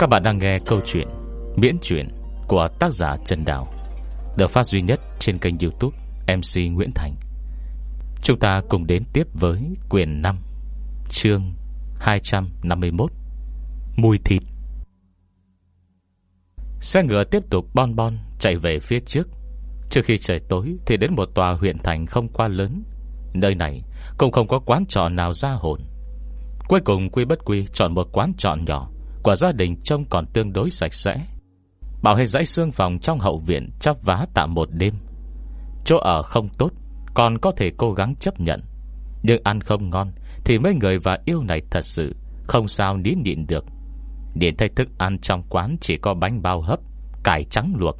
Các bạn đang nghe câu chuyện Miễn truyện của tác giả Trần Đào, Được phát duy nhất trên kênh youtube MC Nguyễn Thành. Chúng ta cùng đến tiếp với quyển 5 Chương 251 Mùi thịt. Xe ngựa tiếp tục bon bon Chạy về phía trước. Trước khi trời tối Thì đến một tòa huyện thành không quá lớn. Nơi này cũng không có quán trọ nào ra hồn. Cuối cùng Quy Bất Quy chọn một quán trọ nhỏ của gia đình trông còn tương đối sạch sẽ. Bảo hệ dãy xương phòng trong hậu viện Chắp vá tạm một đêm. Chỗ ở không tốt, Còn có thể cố gắng chấp nhận. Nhưng ăn không ngon Thì mấy người và yêu này thật sự Không sao nín nhịn được. Điện thay thức ăn trong quán chỉ có bánh bao hấp, Cải trắng luộc,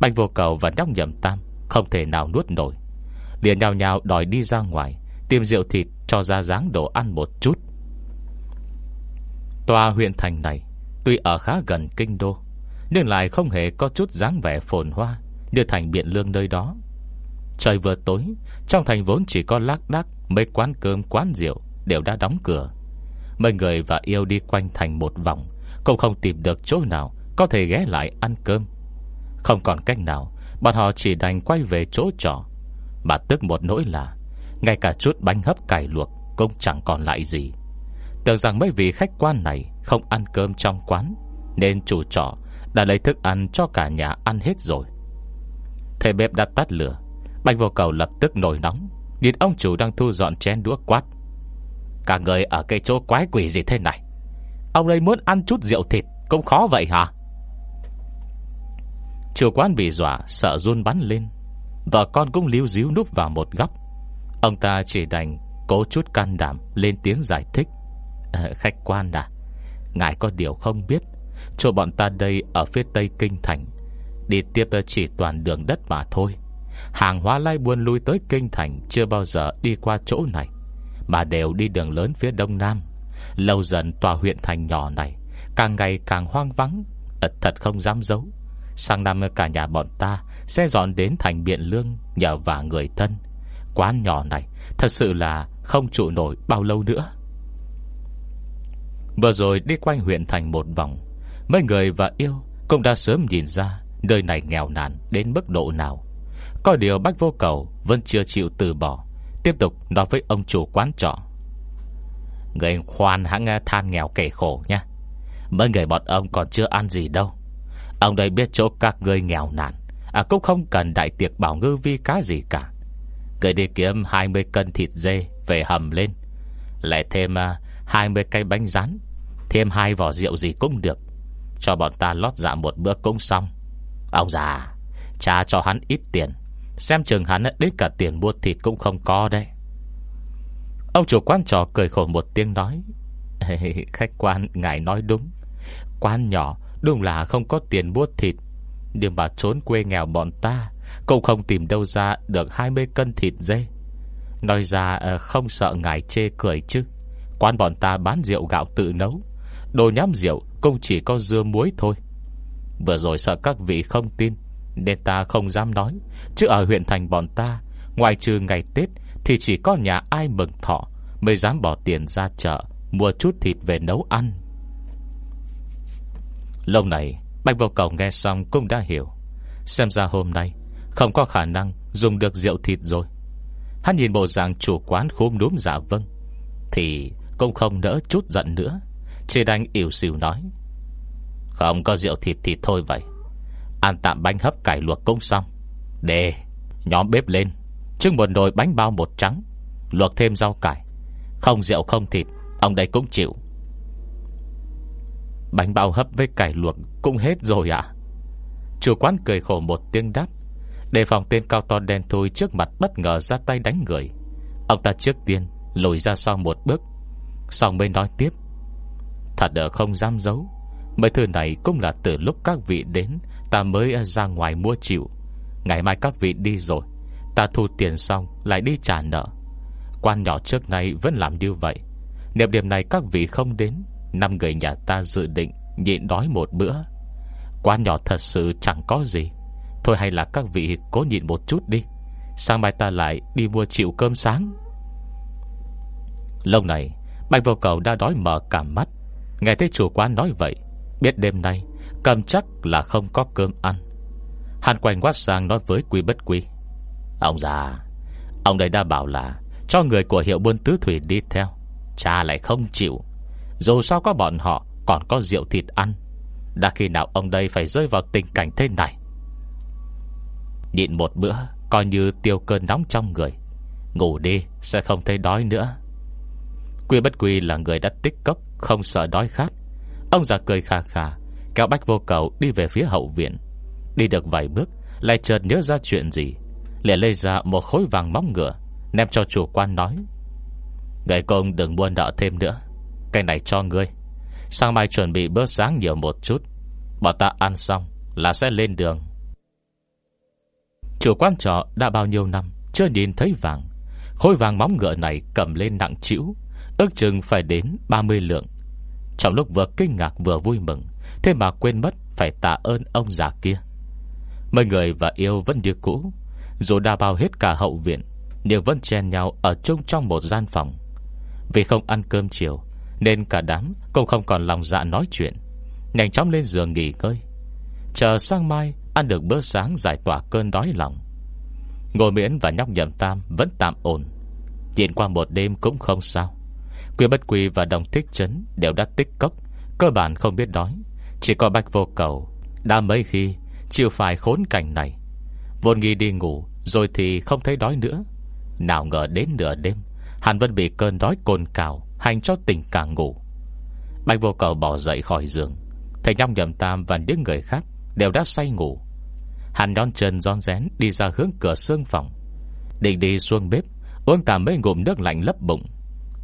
Bánh vô cầu và nhóc nhầm tam Không thể nào nuốt nổi. Liền nhào nhào đòi đi ra ngoài, Tìm rượu thịt cho ra dáng đồ ăn một chút. Tòa huyện thành này Tuy ở khá gần kinh đô, Nhưng lại không hề có chút dáng vẻ phồn hoa Như thành biện lương nơi đó. Trời vừa tối, Trong thành vốn chỉ có lác đác Mấy quán cơm, quán rượu Đều đã đóng cửa. Mấy người và yêu đi quanh thành một vòng, Cũng không tìm được chỗ nào Có thể ghé lại ăn cơm. Không còn cách nào, Bọn họ chỉ đành quay về chỗ trọ. Mà tức một nỗi là, Ngay cả chút bánh hấp cải luộc Cũng chẳng còn lại gì. Tưởng rằng mấy vị khách quan này Không ăn cơm trong quán, Nên chủ trọ đã lấy thức ăn cho cả nhà ăn hết rồi. Thầy bếp đã tắt lửa Bạch vô cầu lập tức nổi nóng, Nhìn ông chủ đang thu dọn chén đũa quát. Cả người ở cái chỗ quái quỷ gì thế này? Ông đây muốn ăn chút rượu thịt Cũng khó vậy hả? Chủ quán bị dọa, Sợ run bắn lên. Vợ con cũng líu díu núp vào một góc. Ông ta chỉ đành Cố chút can đảm lên tiếng giải thích. Ờ, khách quan à? Ngài có điều không biết. Chỗ bọn ta đây ở phía tây kinh thành. Đi tiếp ờ, chỉ toàn đường đất mà thôi. Hàng hóa lai buôn lui tới kinh thành Chưa bao giờ đi qua chỗ này, Mà đều đi đường lớn phía đông nam. Lâu dần tòa huyện thành nhỏ này, Càng ngày càng hoang vắng Thật không dám giấu. Sang năm ờ, cả nhà bọn ta Sẽ dọn đến thành Biện Lương Nhờ và người thân. Quán nhỏ này thật sự là không trụ nổi bao lâu nữa. Vừa rồi đi quanh huyện thành một vòng, Mấy người và yêu Cũng đã sớm nhìn ra Nơi này nghèo nàn đến mức độ nào. Có điều Bách Vô Cầu Vẫn chưa chịu từ bỏ, Tiếp tục nói với ông chủ quán trọ. Người khoan hãng ờ, than nghèo kể khổ nha. Mấy người bọn ông còn chưa ăn gì đâu. Ông đây biết chỗ các người nghèo nàn À cũng không cần đại tiệc bảo ngư vi cá gì cả. Người đi kiếm 20 cân thịt dê Về hầm lên. Lại thêm ờ, 20 cây bánh rán, Thêm hai vỏ rượu gì cũng được. Cho bọn ta lót dạ một bữa cũng xong. Ông già, Cha cho hắn ít tiền. Xem chừng hắn đến cả tiền mua thịt cũng không có đấy. Ông chủ quan trò cười khổ một tiếng nói Khách quan, ngài nói đúng. Quan nhỏ Đúng là không có tiền mua thịt. Nhưng mà trốn quê nghèo bọn ta Cũng không tìm đâu ra được 20 cân thịt dê. Nói ra ờ, không sợ ngài chê cười chứ. Quán bọn ta bán rượu gạo tự nấu. Đồ nhắm rượu cũng chỉ có dưa muối thôi. Vừa rồi sợ các vị không tin, Nên ta không dám nói. Chứ ở huyện thành bọn ta Ngoài trừ ngày Tết, Thì chỉ có nhà ai mừng thọ Mới dám bỏ tiền ra chợ, Mua chút thịt về nấu ăn. Lâu này Bạch vô cầu nghe xong cũng đã hiểu. Xem ra hôm nay, Không có khả năng dùng được rượu thịt rồi. Hắn nhìn bộ dạng chủ quán khúm núm giả dạ vâng. Thì cũng không nỡ chút giận nữa. Chỉ đành ỉu xìu nói, Không có rượu thịt thì thôi vậy. Ăn tạm bánh hấp cải luộc cũng xong. Để Nhóm bếp lên. Trưng một nồi bánh bao một trắng, Luộc thêm rau cải. Không rượu không thịt, Ông đây cũng chịu. Bánh bao hấp với cải luộc Cũng hết rồi ạ. Chủ quán cười khổ một tiếng đáp. Đề phòng tên cao to đen thui trước mặt bất ngờ ra tay đánh người. Ông ta trước tiên lùi ra sau một bước Xong mới nói tiếp, Thật ở không dám giấu. Mấy thứ này cũng là từ lúc các vị đến, Ta mới ra ngoài mua chịu. Ngày mai các vị đi rồi, Ta thu tiền xong lại đi trả nợ. Quan nhỏ trước nay vẫn làm như vậy. Niệm điểm này các vị không đến, Năm người nhà ta dự định Nhịn đói một bữa. Quan nhỏ thật sự chẳng có gì. Thôi hay là các vị cố nhịn một chút đi. Sáng mai ta lại đi mua chịu cơm sáng. Lâu này Bạch vô cầu đã đói mở cả mắt. Nghe thấy chủ quán nói vậy, Biết đêm nay Cầm chắc là không có cơm ăn. Hàn quanh quát sang nói với quý bất quý Ông già, Ông đây đã bảo là Cho người của hiệu buôn tứ thủy đi theo, Cha lại không chịu. Dù sao có bọn họ còn có rượu thịt ăn. Đã khi nào ông đây phải rơi vào tình cảnh thế này? Nhịn một bữa, Coi như tiêu cơn nóng trong người. Ngủ đi, sẽ không thấy đói nữa. Quy bất quy là người đã tích cốc, Không sợ đói khát. Ông già cười khà khà, Kéo bách vô cầu đi về phía hậu viện. Đi được vài bước, Lại chợt nhớ ra chuyện gì. Liền lấy ra một khối vàng móng ngựa, Ném cho chủ quan nói Người công đừng buôn nợ thêm nữa. Cái này cho ngươi. Sáng mai chuẩn bị bữa sáng nhiều một chút. Bọn ta ăn xong là sẽ lên đường. Chủ quan trọ đã bao nhiêu năm Chưa nhìn thấy vàng. Khối vàng móng ngựa này cầm lên nặng chịu Ước chừng phải đến 30 lượng. Trong lúc vừa kinh ngạc vừa vui mừng, Thế mà quên mất phải tạ ơn ông già kia. Mấy người và yêu vẫn như cũ, Dù đã bao hết cả hậu viện, Nhưng vẫn chen nhau ở chung trong một gian phòng. Vì không ăn cơm chiều, Nên cả đám cũng không còn lòng dạ nói chuyện. Nhanh chóng lên giường nghỉ ngơi. Chờ sang mai, Ăn được bữa sáng giải tỏa cơn đói lòng. Ngồi miễn và nhóc nhầm tam Vẫn tạm ổn. Nhìn qua một đêm cũng không sao. Quy bất quy và đồng thích chấn Đều đã tích cốc. Cơ bản không biết đói. Chỉ có bạch vô cầu Đã mấy khi chịu phải khốn cảnh này. Vốn nghi đi ngủ, Rồi thì không thấy đói nữa. Nào ngờ đến nửa đêm hàn vân bị cơn đói cồn cào Hành cho tỉnh càng ngủ. Bạch vô cầu bỏ dậy khỏi giường. Thầy nhong nhầm tam và những người khác Đều đã say ngủ. Hàn đón chân giòn rén đi ra hướng cửa xương phòng. Định đi xuống bếp, Uống tạm mấy ngụm nước lạnh lấp bụng.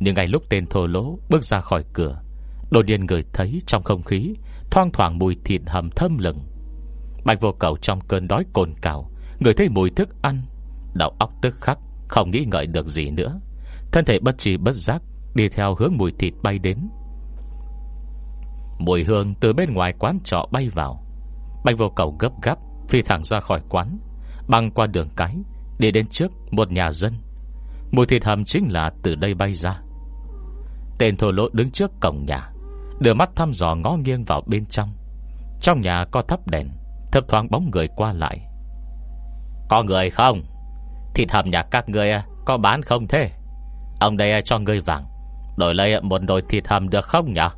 Nhưng ngay lúc tên thô lỗ bước ra khỏi cửa, Đột nhiên người thấy trong không khí Thoang thoảng mùi thịt hầm thơm lừng. Bạch vô cầu trong cơn đói cồn cào Người thấy mùi thức ăn, Đầu óc tức khắc, Không nghĩ ngợi được gì nữa. Thân thể bất trì bất giác Đi theo hướng mùi thịt bay đến. Mùi hương từ bên ngoài quán trọ bay vào. Bạch vô cầu gấp gáp, Phi thẳng ra khỏi quán, Băng qua đường cái, Đi đến trước một nhà dân. Mùi thịt hầm chính là từ đây bay ra. Tên thổ lỗ đứng trước cổng nhà, Đưa mắt thăm dò ngó nghiêng vào bên trong. Trong nhà có thắp đèn, Thấp thoáng bóng người qua lại. Có người không? Thịt hầm nhà các người à, có bán không thế? Ông đây à, cho người vàng, Đổi lấy à, một nồi thịt hầm được không nhỉ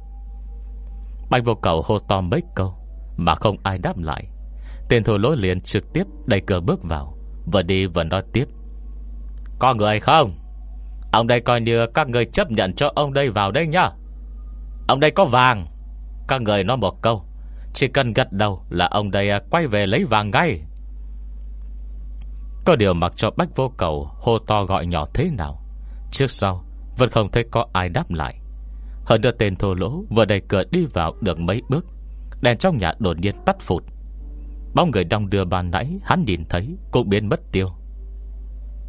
Bạch vô cầu hô to mấy câu, Mà không ai đáp lại. Tên thổ lỗ liền trực tiếp đẩy cửa bước vào, Vừa đi vừa nói tiếp. Có người không? Ông đây coi như các người chấp nhận cho ông đây vào đây nhá. Ông đây có vàng. Các người nói một câu, Chỉ cần gật đầu là ông đây à, quay về lấy vàng ngay. Có điều mặc cho bách vô cầu Hô to gọi nhỏ thế nào, Trước sau Vẫn không thấy có ai đáp lại. Hơn nữa tên thô lỗ Vừa đẩy cửa đi vào được mấy bước, Đèn trong nhà đột nhiên tắt phụt. Bóng người đong đưa bàn nãy, Hắn nhìn thấy cũng biến mất tiêu.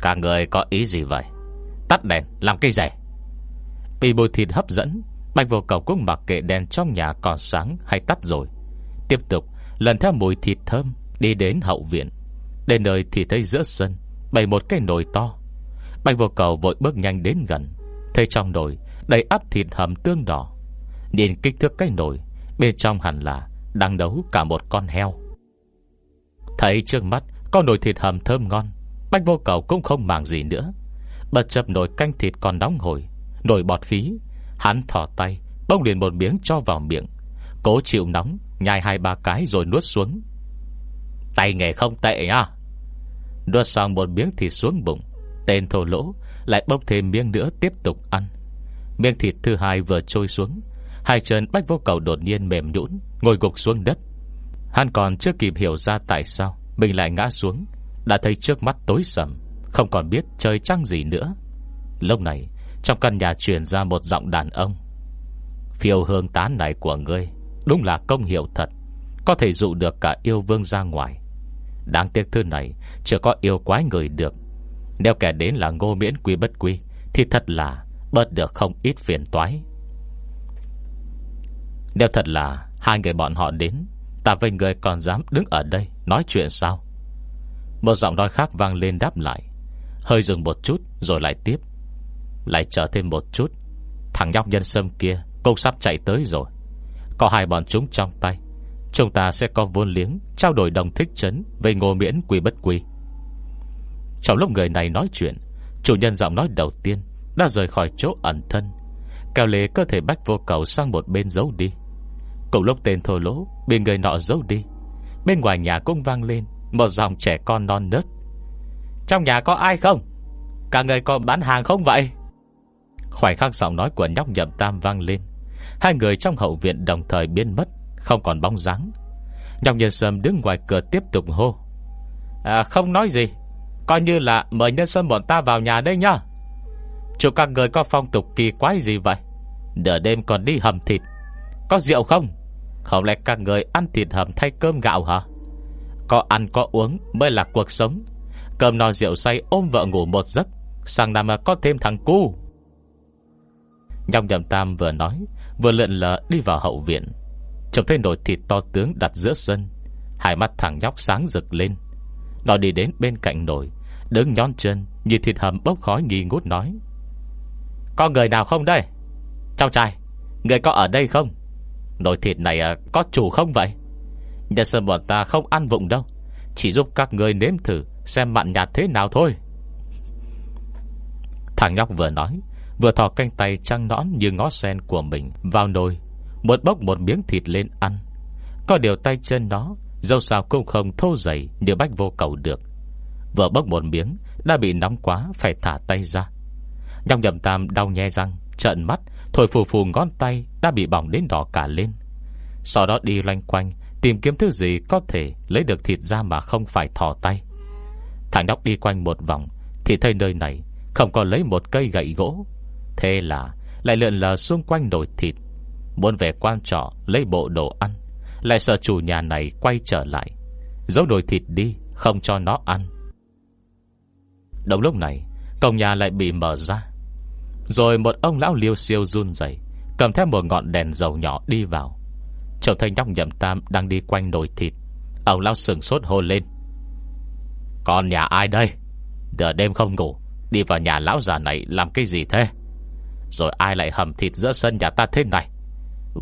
Cả người có ý gì vậy? Tắt đèn, làm cây rẻ. Bị bồi thịt hấp dẫn, Bạch vô cầu cũng mặc kệ đèn trong nhà còn sáng hay tắt rồi. Tiếp tục, lần theo mùi thịt thơm, Đi đến hậu viện. Đến nơi thì thấy giữa sân, Bày một cái nồi to. Bạch vô cầu vội bước nhanh đến gần. Thấy trong nồi, đầy áp thịt hầm tương đỏ. Nhìn kích thước cái nồi, Bên trong hẳn là Đang nấu cả một con heo. Thấy trước mắt Có nồi thịt hầm thơm ngon, Bạch vô cầu cũng không màng gì nữa. Bật chập nồi canh thịt còn nóng hổi. Nồi bọt khí. Hắn thỏ tay, Bông liền một miếng cho vào miệng. Cố chịu nóng, Nhai hai ba cái rồi nuốt xuống. Tay nghề không tệ nha Nuốt xong một miếng thịt xuống bụng. Tên thổ lỗ Lại bốc thêm miếng nữa tiếp tục ăn. Miếng thịt thứ hai vừa trôi xuống. Hai chân bách vô cầu đột nhiên mềm nhũn, Ngồi gục xuống đất. Hắn còn chưa kịp hiểu ra tại sao, Mình lại ngã xuống. Đã thấy trước mắt tối sầm. Không còn biết trời trăng gì nữa. Lúc này, Trong căn nhà truyền ra một giọng đàn ông. Phiêu hương tán này của ngươi, Đúng là công hiệu thật, Có thể dụ được cả yêu vương ra ngoài. Đáng tiếc thư này, Chưa có yêu quái người được. Nếu kẻ đến là ngô miễn quy bất quy, Thì thật là bớt được không ít phiền toái. Nếu thật là Hai người bọn họ đến, Ta với người còn dám đứng ở đây Nói chuyện sao? Một giọng nói khác vang lên đáp lại. Hơi dừng một chút rồi lại tiếp. Lại chờ thêm một chút. Thằng nhóc nhân sâm kia, Cũng sắp chạy tới rồi. Có hai bọn chúng trong tay. Chúng ta sẽ có vốn liếng, Trao đổi đồng thích chấn Về ngô miễn quy bất quy. Trong lúc người này nói chuyện, Chủ nhân giọng nói đầu tiên Đã rời khỏi chỗ ẩn thân, Kéo lê cơ thể bách vô cầu sang một bên giấu đi. Cùng lúc tên thô lỗ Bị người nọ giấu đi, Bên ngoài nhà cũng vang lên Một dòng trẻ con non nớt. Trong nhà có ai không? Cả người còn bán hàng không vậy? Khoảnh khắc giọng nói của nhóc nhậm tam vang lên. Hai người trong hậu viện đồng thời biến mất Không còn bóng dáng. Nhóc nhân sâm đứng ngoài cửa tiếp tục hô. À, Không nói gì. Coi như là mời nhân sâm bọn ta vào nhà đây nhá. Chủ các người có phong tục kỳ quái gì vậy? Nửa đêm còn đi hầm thịt. Có rượu không? Không lẽ các người ăn thịt hầm thay cơm gạo hả? Có ăn có uống mới là cuộc sống. Cơm no rượu say ôm vợ ngủ một giấc Sang năm có thêm thằng cu. Nhong nhầm tam vừa nói, Vừa lượn lờ đi vào hậu viện. Trông thấy nồi thịt to tướng đặt giữa sân, Hai mắt thằng nhóc sáng rực lên. Nó đi đến bên cạnh nồi, Đứng nhón chân Nhìn thịt hầm bốc khói nghi ngút nói. Có người nào không đây? Cháu trai, Người có ở đây không? Nồi thịt này à, có chủ không vậy? Nhà sơn bọn ta không ăn vụng đâu, Chỉ giúp các người nếm thử. Xem mặn nhạt thế nào thôi. Thằng nhóc vừa nói, Vừa thò canh tay trăng nõn như ngó sen của mình Vào nồi, Một bốc một miếng thịt lên ăn. Có điều tay chân nó Dâu sao cũng không thô dày Như bách vô cầu được. Vừa bốc một miếng, Đã bị nóng quá, phải thả tay ra. Nhọc nhầm tam đau nhe răng, Trợn mắt, Thổi phù phù ngón tay Đã bị bỏng đến đỏ cả lên. Sau đó đi loanh quanh, Tìm kiếm thứ gì có thể lấy được thịt ra mà không phải thò tay. Thằng nhóc đi quanh một vòng, Thì thấy nơi này Không có lấy một cây gậy gỗ. Thế là lại lượn lờ xung quanh nồi thịt, Muốn về quan trọ Lấy bộ đồ ăn. Lại sợ chủ nhà này quay trở lại, Giấu nồi thịt đi, Không cho nó ăn. Đồng lúc này, Cổng nhà lại bị mở ra. Rồi một ông lão liêu siêu run dậy Cầm theo một ngọn đèn dầu nhỏ đi vào. Trông thấy nhóc nhậm tam Đang đi quanh nồi thịt. Ông lão sừng sốt hô lên. Con nhà ai đây? Đợt đêm không ngủ, Đi vào nhà lão già này làm cái gì thế? Rồi ai lại hầm thịt giữa sân nhà ta thế này?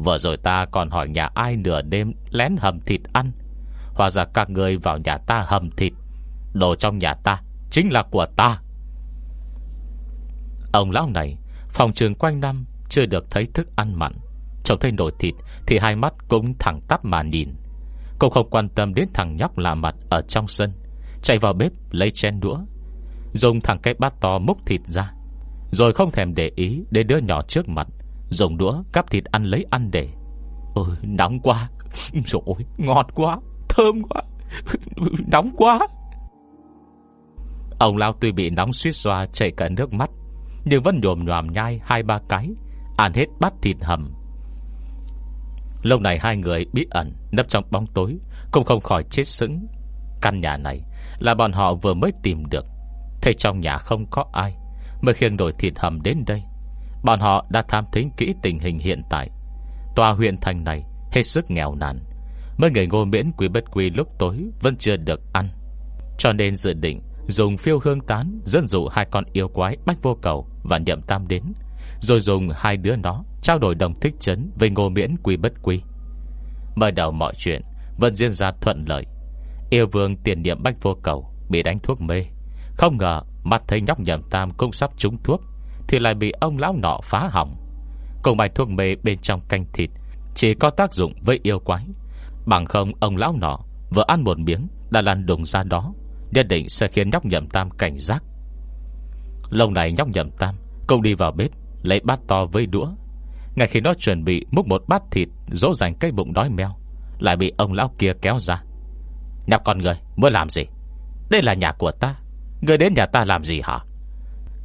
Vừa rồi ta còn hỏi nhà ai nửa đêm Lén hầm thịt ăn? Hóa ra các người vào nhà ta hầm thịt. Đồ trong nhà ta Chính là của ta. Ông lão này, Phòng trường quanh năm Chưa được thấy thức ăn mặn. Trông thấy nồi thịt Thì hai mắt cũng thẳng tắp mà nhìn. Cũng không quan tâm đến thằng nhóc lạ mặt Ở trong sân. Chạy vào bếp lấy chén đũa, Dùng thẳng cái bát to múc thịt ra, rồi không thèm để ý Đến đứa nhỏ trước mặt, Dùng đũa cắp thịt ăn lấy ăn để. Ôi, nóng quá. Rồi ngọt quá, Thơm quá. Nóng quá. Ông Lao tuy bị nóng suýt xoa chảy cả nước mắt, Nhưng vẫn nhồm nhòm nhai hai ba cái, Ăn hết bát thịt hầm. Lâu này hai người bí ẩn Nấp trong bóng tối, Cũng không khỏi chết sững. Căn nhà này là bọn họ vừa mới tìm được. Thế trong nhà không có ai, Mới khiêng đổi thịt hầm đến đây. Bọn họ đã tham thính kỹ tình hình hiện tại. Tòa huyện thành này Hết sức nghèo nàn Mấy người ngô miễn quý bất quý lúc tối Vẫn chưa được ăn. Cho nên dự định dùng phiêu hương tán Dẫn dụ hai con yêu quái bách vô cầu Và nhậm tam đến, Rồi dùng hai đứa nó Trao đổi đồng thích chấn với ngô miễn quý bất quý Mở đầu mọi chuyện Vẫn diễn ra thuận lợi. Yêu vương tiền niệm bách vô cầu, Bị đánh thuốc mê. Không ngờ Mắt thấy nhóc nhầm tam cũng sắp trúng thuốc, Thì lại bị ông lão nọ phá hỏng. Cùng bài thuốc mê bên trong canh thịt, Chỉ có tác dụng với yêu quái. Bằng không, ông lão nọ Vừa ăn một miếng đã lăn đùng ra đó, Nhất định sẽ khiến nhóc nhầm tam cảnh giác. Lâu này nhóc nhầm tam Cũng đi vào bếp, Lấy bát to với đũa. Ngay khi nó chuẩn bị múc một bát thịt, Dỗ dành cây bụng đói meo, Lại bị ông lão kia kéo ra nạp con người muốn làm gì? Đây là nhà của ta. Người đến nhà ta làm gì hả?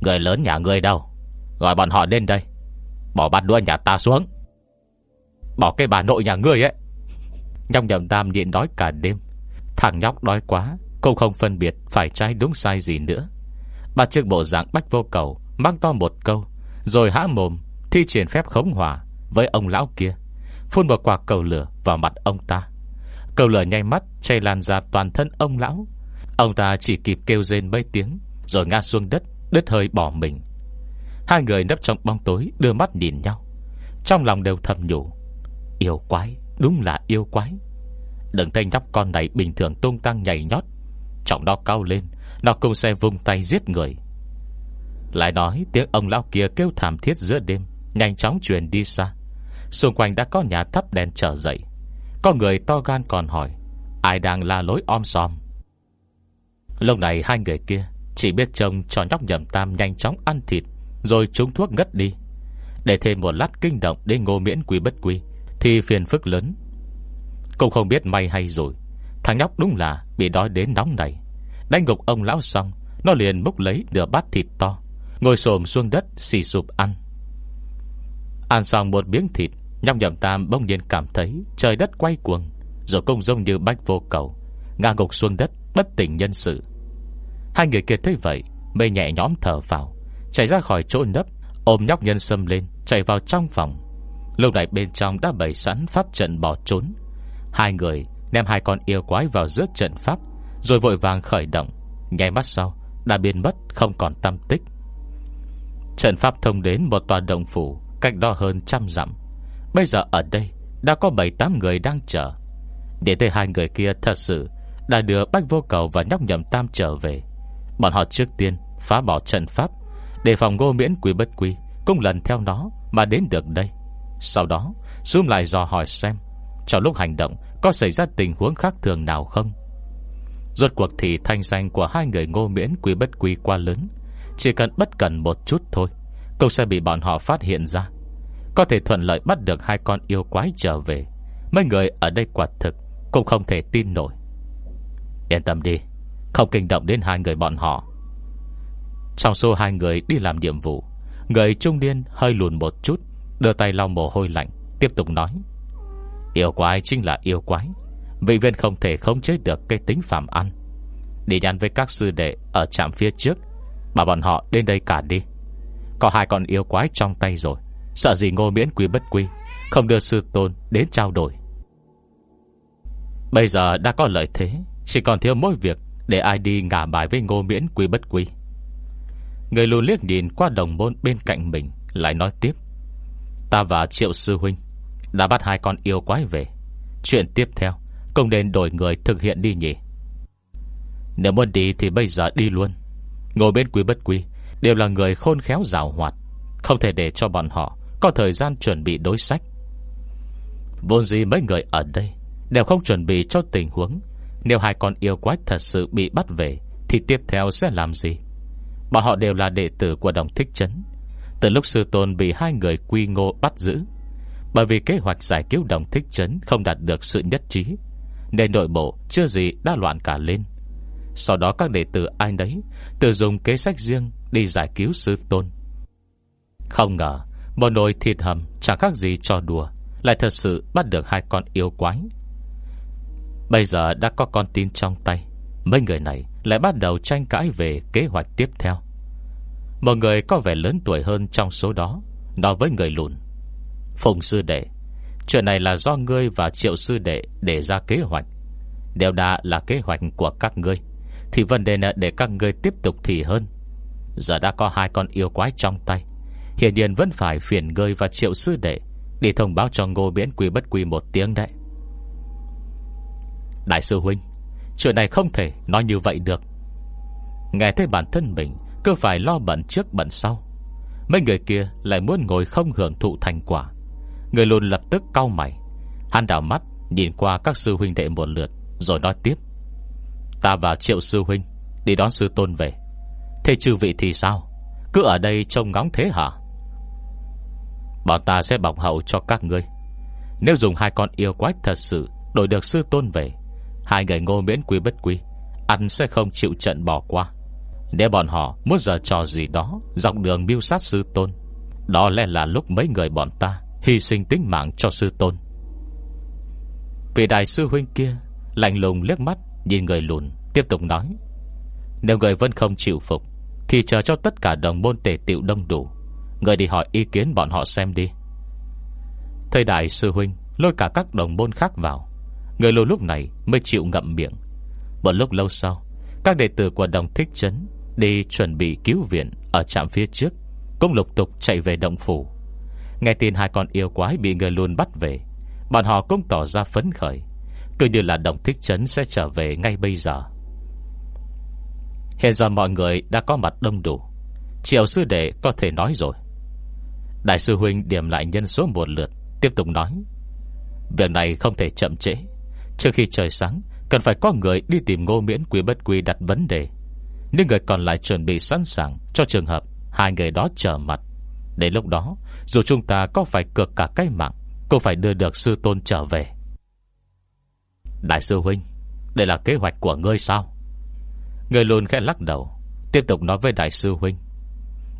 Người lớn nhà người đâu? Gọi bọn họ lên đây. Bỏ bát đua nhà ta xuống. Bỏ cái bà nội nhà ngươi ấy. Nhóc nhầm tam nhịn đói cả đêm. Thằng nhóc đói quá, Cũng không phân biệt phải trái đúng sai gì nữa. Bà trước bộ dạng bách vô cầu, Mang to một câu, Rồi hã mồm, Thi triển phép khống hòa Với ông lão kia. Phun một quả cầu lửa vào mặt ông ta câu lửa nhanh mắt Chay lan ra toàn thân ông lão. Ông ta chỉ kịp kêu rên mấy tiếng, Rồi ngã xuống đất, Đứt hơi bỏ mình. Hai người nấp trong bóng tối, Đưa mắt nhìn nhau. Trong lòng đều thầm nhủ, Yêu quái, Đúng là yêu quái. Đừng thấy nhóc con này bình thường tung tăng nhảy nhót, Trọng nó cao lên, Nó cũng sẽ vung tay giết người. Lại nói tiếng ông lão kia kêu thảm thiết giữa đêm, Nhanh chóng truyền đi xa. Xung quanh đã có nhà thắp đèn trở dậy. Có người to gan còn hỏi, Ai đang la lối om sòm? Lúc này hai người kia Chỉ biết trông cho nhóc nhầm tam nhanh chóng ăn thịt, Rồi trúng thuốc ngất đi. Để thêm một lát kinh động Đến ngô miễn quý bất quý Thì phiền phức lớn. Cũng không biết may hay rồi Thằng nhóc đúng là bị đói đến nóng này Đánh gục ông lão xong, Nó liền múc lấy nửa bát thịt to, Ngồi xồm xuống đất xì sụp ăn. Ăn xong một miếng thịt Nhóc nhậm tam bỗng nhiên cảm thấy Trời đất quay cuồng, Rồi công giống như bách vô cầu, Ngã gục xuống đất, bất tỉnh nhân sự. Hai người kia thấy vậy Mây nhẹ nhóm thở vào, Chạy ra khỏi chỗ nấp, Ôm nhóc nhân sâm lên, Chạy vào trong phòng. Lúc này bên trong đã bày sẵn pháp trận bỏ trốn. Hai người Ném hai con yêu quái vào giữa trận pháp, Rồi vội vàng khởi động Ngay mắt sau, Đã biến mất, không còn tâm tích. Trận pháp thông đến một tòa động phủ Cách đó hơn trăm dặm. Bây giờ ở đây Đã có 7-8 người đang chờ. Để thấy hai người kia thật sự Đã đưa Bách Vô Cầu và nhóc nhầm tam trở về. Bọn họ trước tiên Phá bỏ trận pháp Để phòng ngô miễn quý bất quý Cũng lần theo nó mà đến được đây. Sau đó Zoom lại dò hỏi xem, Trong lúc hành động Có xảy ra tình huống khác thường nào không? Rốt cuộc thì thanh danh của hai người ngô miễn quý bất quý quá lớn, Chỉ cần bất cần một chút thôi, Cũng sẽ bị bọn họ phát hiện ra. Có thể thuận lợi bắt được hai con yêu quái trở về. Mấy người ở đây quả thực Cũng không thể tin nổi. Yên tâm đi, Không kinh động đến hai người bọn họ. Trong số hai người đi làm nhiệm vụ, Người trung niên hơi lùn một chút, Đưa tay lau mồ hôi lạnh, Tiếp tục nói. Yêu quái chính là yêu quái, Vị viên không thể khống chế được cái tính phạm ăn. Đi nhắn với các sư đệ Ở trạm phía trước Mà bọn họ đến đây cả đi. Có hai con yêu quái trong tay rồi. Sợ gì ngô miễn Quý bất quy, Không đưa sư tôn đến trao đổi. Bây giờ đã có lợi thế, Chỉ còn thiếu mỗi việc Để ai đi ngả bài với ngô miễn Quý bất quy. Người lùn liếc nhìn qua đồng môn bên cạnh mình, Lại nói tiếp. Ta và triệu sư huynh Đã bắt hai con yêu quái về. Chuyện tiếp theo, Không nên đổi người thực hiện đi nhỉ. Nếu muốn đi thì bây giờ đi luôn. Ngồi bên quý bất quý Đều là người khôn khéo rào hoạt, Không thể để cho bọn họ có thời gian chuẩn bị đối sách. Vốn gì mấy người ở đây Đều không chuẩn bị cho tình huống. Nếu hai con yêu quái thật sự bị bắt về, Thì tiếp theo sẽ làm gì? Bọn họ đều là đệ tử của đồng thích chấn. Từ lúc sư tôn bị hai người quy ngô bắt giữ, Bởi vì kế hoạch giải cứu đồng thích chấn Không đạt được sự nhất trí, Nên nội bộ chưa gì đã loạn cả lên. Sau đó các đệ tử ai nấy Tự dùng kế sách riêng Đi giải cứu sư tôn. Không ngờ một nồi thịt hầm, chẳng khác gì cho đùa. Lại thật sự bắt được hai con yêu quái. Bây giờ đã có con tin trong tay. Mấy người này lại bắt đầu tranh cãi về kế hoạch tiếp theo. Một người có vẻ lớn tuổi hơn trong số đó, Nói với người lùn. Phùng sư đệ, Chuyện này là do ngươi và triệu sư đệ Để ra kế hoạch. Đều đã là kế hoạch của các ngươi, Thì vấn đề là để các ngươi tiếp tục thì hơn. Giờ đã có hai con yêu quái trong tay. Hiện nhiên vẫn phải phiền gơi và triệu sư đệ Để thông báo cho ngô miễn quy bất quy một tiếng đấy. Đại sư Huynh, Chuyện này không thể nói như vậy được. Nghe thấy bản thân mình Cứ phải lo bận trước bận sau, Mấy người kia lại muốn ngồi không hưởng thụ thành quả. Người luôn lập tức cau mày, Hắn đảo mắt Nhìn qua các sư huynh đệ một lượt, Rồi nói tiếp. Ta và triệu sư huynh Đi đón sư tôn về. Thế chư vị thì sao? Cứ ở đây trông ngóng thế hả? Bọn ta sẽ bọc hậu cho các ngươi. Nếu dùng hai con yêu quái thật sự, Đổi được sư tôn về, Hai người ngô miễn quý bất quý Ăn sẽ không chịu trận bỏ qua. Nếu bọn họ muốn giờ trò gì đó, Dọc đường biêu sát sư tôn, Đó lẽ là lúc mấy người bọn ta Hy sinh tính mạng cho sư tôn. Vị đại sư huynh kia Lạnh lùng liếc mắt, Nhìn người lùn, tiếp tục nói, Nếu người vẫn không chịu phục, Thì chờ cho tất cả đồng môn tề tiệu đông đủ. Người đi hỏi ý kiến bọn họ xem đi. Thầy đại sư huynh, Lôi cả các đồng môn khác vào. Người lùn lúc này mới chịu ngậm miệng. Một lúc lâu sau, Các đệ tử của đồng thích chấn Đi chuẩn bị cứu viện Ở trạm phía trước. Cũng lục tục chạy về động phủ. Nghe tin hai con yêu quái bị người luôn bắt về, Bọn họ cũng tỏ ra phấn khởi. Cứ như là đồng thích chấn sẽ trở về ngay bây giờ. Hiện giờ mọi người đã có mặt đông đủ. Triệu sư đệ có thể nói rồi. Đại sư Huynh điểm lại nhân số một lượt, Tiếp tục nói. Việc này không thể chậm trễ. Trước khi trời sáng, Cần phải có người đi tìm ngô miễn quý bất quý đặt vấn đề. Nhưng người còn lại chuẩn bị sẵn sàng Cho trường hợp hai người đó trở mặt. Đến lúc đó, Dù chúng ta có phải cược cả cái mạng, Cũng phải đưa được sư tôn trở về. Đại sư Huynh, Đây là kế hoạch của ngươi sao? Người luôn khẽ lắc đầu, Tiếp tục nói với đại sư Huynh.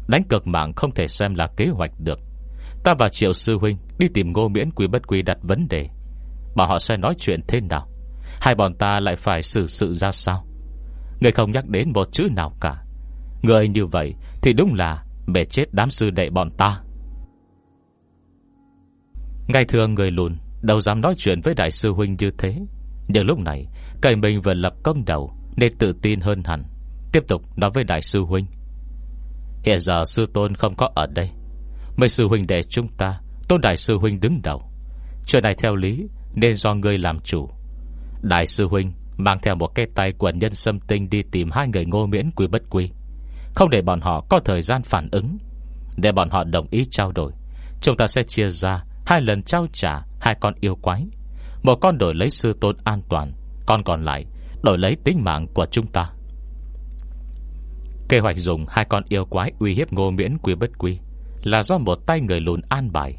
Đánh cược mạng không thể xem là kế hoạch được. Ta và triệu sư huynh Đi tìm ngô miễn quý bất quý đặt vấn đề. Mà họ sẽ nói chuyện thế nào? Hai bọn ta lại phải xử sự ra sao? Người không nhắc đến một chữ nào cả. Người như vậy Thì đúng là bể chết đám sư đệ bọn ta. Ngày thường người lùn, Đâu dám nói chuyện với đại sư huynh như thế. Nhưng lúc này Cây mình vừa lập công đầu Nên tự tin hơn hẳn. Tiếp tục nói với đại sư huynh Hiện giờ sư tôn không có ở đây. Mấy sư huynh đệ chúng ta, Tôn đại sư huynh đứng đầu. Chuyện này theo lý, Nên do ngươi làm chủ. Đại sư huynh Mang theo một cái tay của nhân xâm tinh Đi tìm hai người ngô miễn quý bất quý Không để bọn họ có thời gian phản ứng. Để bọn họ đồng ý trao đổi, Chúng ta sẽ chia ra Hai lần trao trả hai con yêu quái. Một con đổi lấy sư tôn an toàn, Con còn lại đổi lấy tính mạng của chúng ta. Kế hoạch dùng hai con yêu quái uy hiếp ngô miễn quý bất quý Là do một tay người lùn an bài.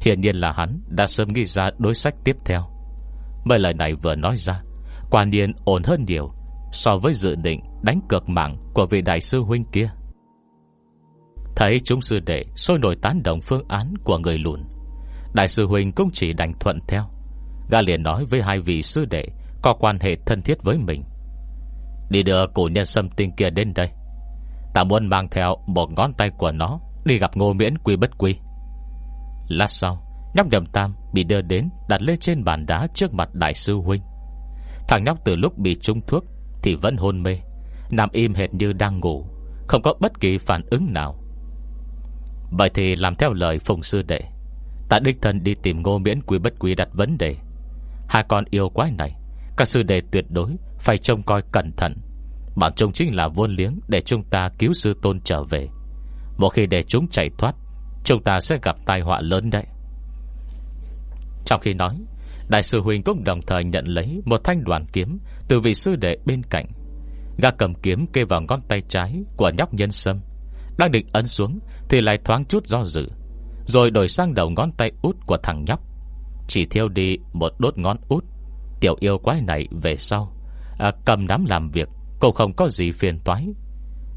Hiện nhiên là hắn đã sớm ghi ra đối sách tiếp theo. Mấy lời này vừa nói ra, Quả nhiên ổn hơn nhiều So với dự định đánh cược mạng Của vị đại sư huynh kia. Thấy chúng sư đệ Sôi nổi tán đồng phương án của người lùn, Đại sư huynh cũng chỉ đành thuận theo. Gã liền nói với hai vị sư đệ Có quan hệ thân thiết với mình. Đi đưa cổ nhân xâm tinh kia đến đây Ta muốn mang theo một ngón tay của nó Đi gặp ngô miễn quy bất quy. Lát sau, Nhóc đầm tam bị đưa đến Đặt lên trên bàn đá trước mặt đại sư huynh. Thằng nhóc từ lúc bị trúng thuốc Thì vẫn hôn mê, Nằm im hệt như đang ngủ, Không có bất kỳ phản ứng nào. Vậy thì làm theo lời phùng sư đệ, Ta đích thân đi tìm ngô miễn quý bất quý đặt vấn đề. Hai con yêu quái này, Các sư đệ tuyệt đối Phải trông coi cẩn thận. Bọn chúng chính là vôn liếng Để chúng ta cứu sư tôn trở về. Một khi để chúng chạy thoát Chúng ta sẽ gặp tai họa lớn đấy. Trong khi nói Đại sư huỳnh cũng đồng thời nhận lấy Một thanh đoàn kiếm Từ vị sư đệ bên cạnh. Gã cầm kiếm kê vào ngón tay trái Của nhóc nhân sâm Đang định ấn xuống Thì lại thoáng chút do dự Rồi đổi sang đầu ngón tay út của thằng nhóc. Chỉ theo đi một đốt ngón út Tiểu yêu quái này về sau à, Cầm nắm làm việc cũng không có gì phiền toái.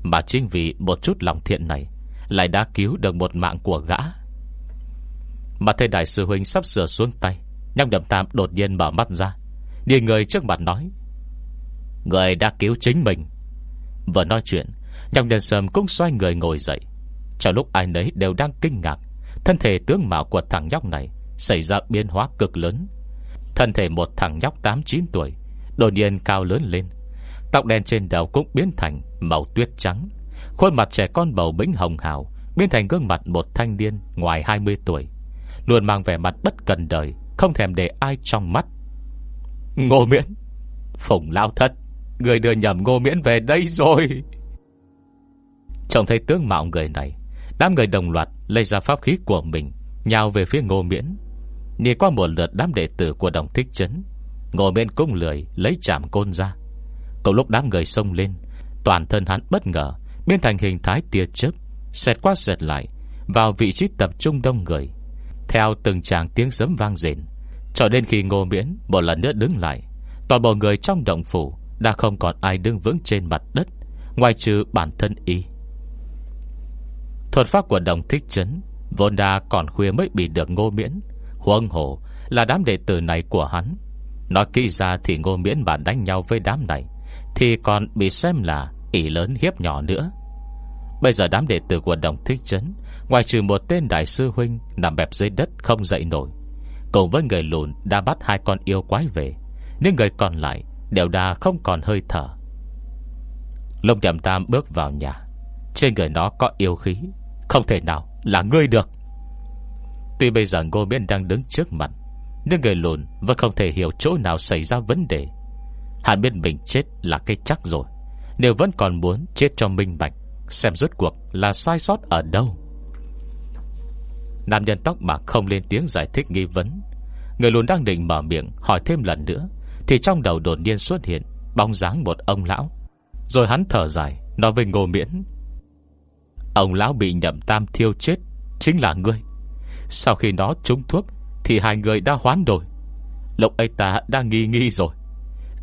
Mà chính vì một chút lòng thiện này, Lại đã cứu được một mạng của gã. Mà thầy đại sư huynh sắp sửa xuống tay Nhong đậm tam đột nhiên mở mắt ra, Đi người trước mặt nói, Người đã cứu chính mình. Vừa nói chuyện Nhong đền sầm cũng xoay người ngồi dậy. Trong lúc ai nấy đều đang kinh ngạc, Thân thể tướng mạo của thằng nhóc này Xảy ra biến hóa cực lớn. Thân thể một thằng nhóc 8-9 tuổi, Đột nhiên cao lớn lên Tóc đen trên đầu cũng biến thành Màu tuyết trắng. Khuôn mặt trẻ con bầu bĩnh hồng hào, Biến thành gương mặt một thanh niên ngoài 20 tuổi. Luôn mang vẻ mặt bất cần đời, Không thèm để ai trong mắt. Ngô miễn! Phùng lao thất! Người đưa nhầm ngô miễn về đây rồi! Trông thấy tướng mạo người này, Đám người đồng loạt lấy ra pháp khí của mình, Nhào về phía ngô miễn. Nhìn qua một lượt đám đệ tử của đồng thích trấn Ngồi bên cung lười Lấy chạm côn ra cậu lúc đám người sông lên, Toàn thân hắn bất ngờ, Biến thành hình thái tia chớp, Xẹt qua xẹt lại, Vào vị trí tập trung đông người. Theo từng tràng tiếng sấm vang rền, Cho đến khi ngô miễn Một lần nữa đứng lại, Toàn bộ người trong động phủ Đã không còn ai đứng vững trên mặt đất, Ngoài trừ bản thân y. Thuật pháp của đồng thích chấn Vốn đã còn khuya mới bị được ngô miễn huân hồ là đám đệ tử này của hắn. Nói kỹ ra thì ngô miễn mà đánh nhau với đám này thì còn bị xem là ỷ lớn hiếp nhỏ nữa. Bây giờ đám đệ tử của đồng thích chấn Ngoài trừ một tên đại sư huynh Nằm bẹp dưới đất không dậy nổi, Cùng với người lùn đã bắt hai con yêu quái về Nhưng người còn lại Đều đã không còn hơi thở. Lông đầm tam bước vào nhà, Trên người nó có yêu khí, Không thể nào là ngươi được. Tuy bây giờ Ngô Miễn đang đứng trước mặt, Nhưng người lùn Vẫn không thể hiểu chỗ nào xảy ra vấn đề. Hắn biết mình chết là cái chắc rồi. Nếu vẫn còn muốn chết cho minh bạch, Xem rốt cuộc là sai sót ở đâu. Nam nhân tóc bạc không lên tiếng giải thích nghi vấn. Người luôn đang định mở miệng Hỏi thêm lần nữa, Thì trong đầu đột nhiên xuất hiện Bóng dáng một ông lão. Rồi hắn thở dài, Nói với ngô miễn, Ông lão bị nhậm tam thiêu chết Chính là ngươi. Sau khi nó trúng thuốc Thì hai người đã hoán đổi. Lộc ấy ta đang nghi nghi rồi.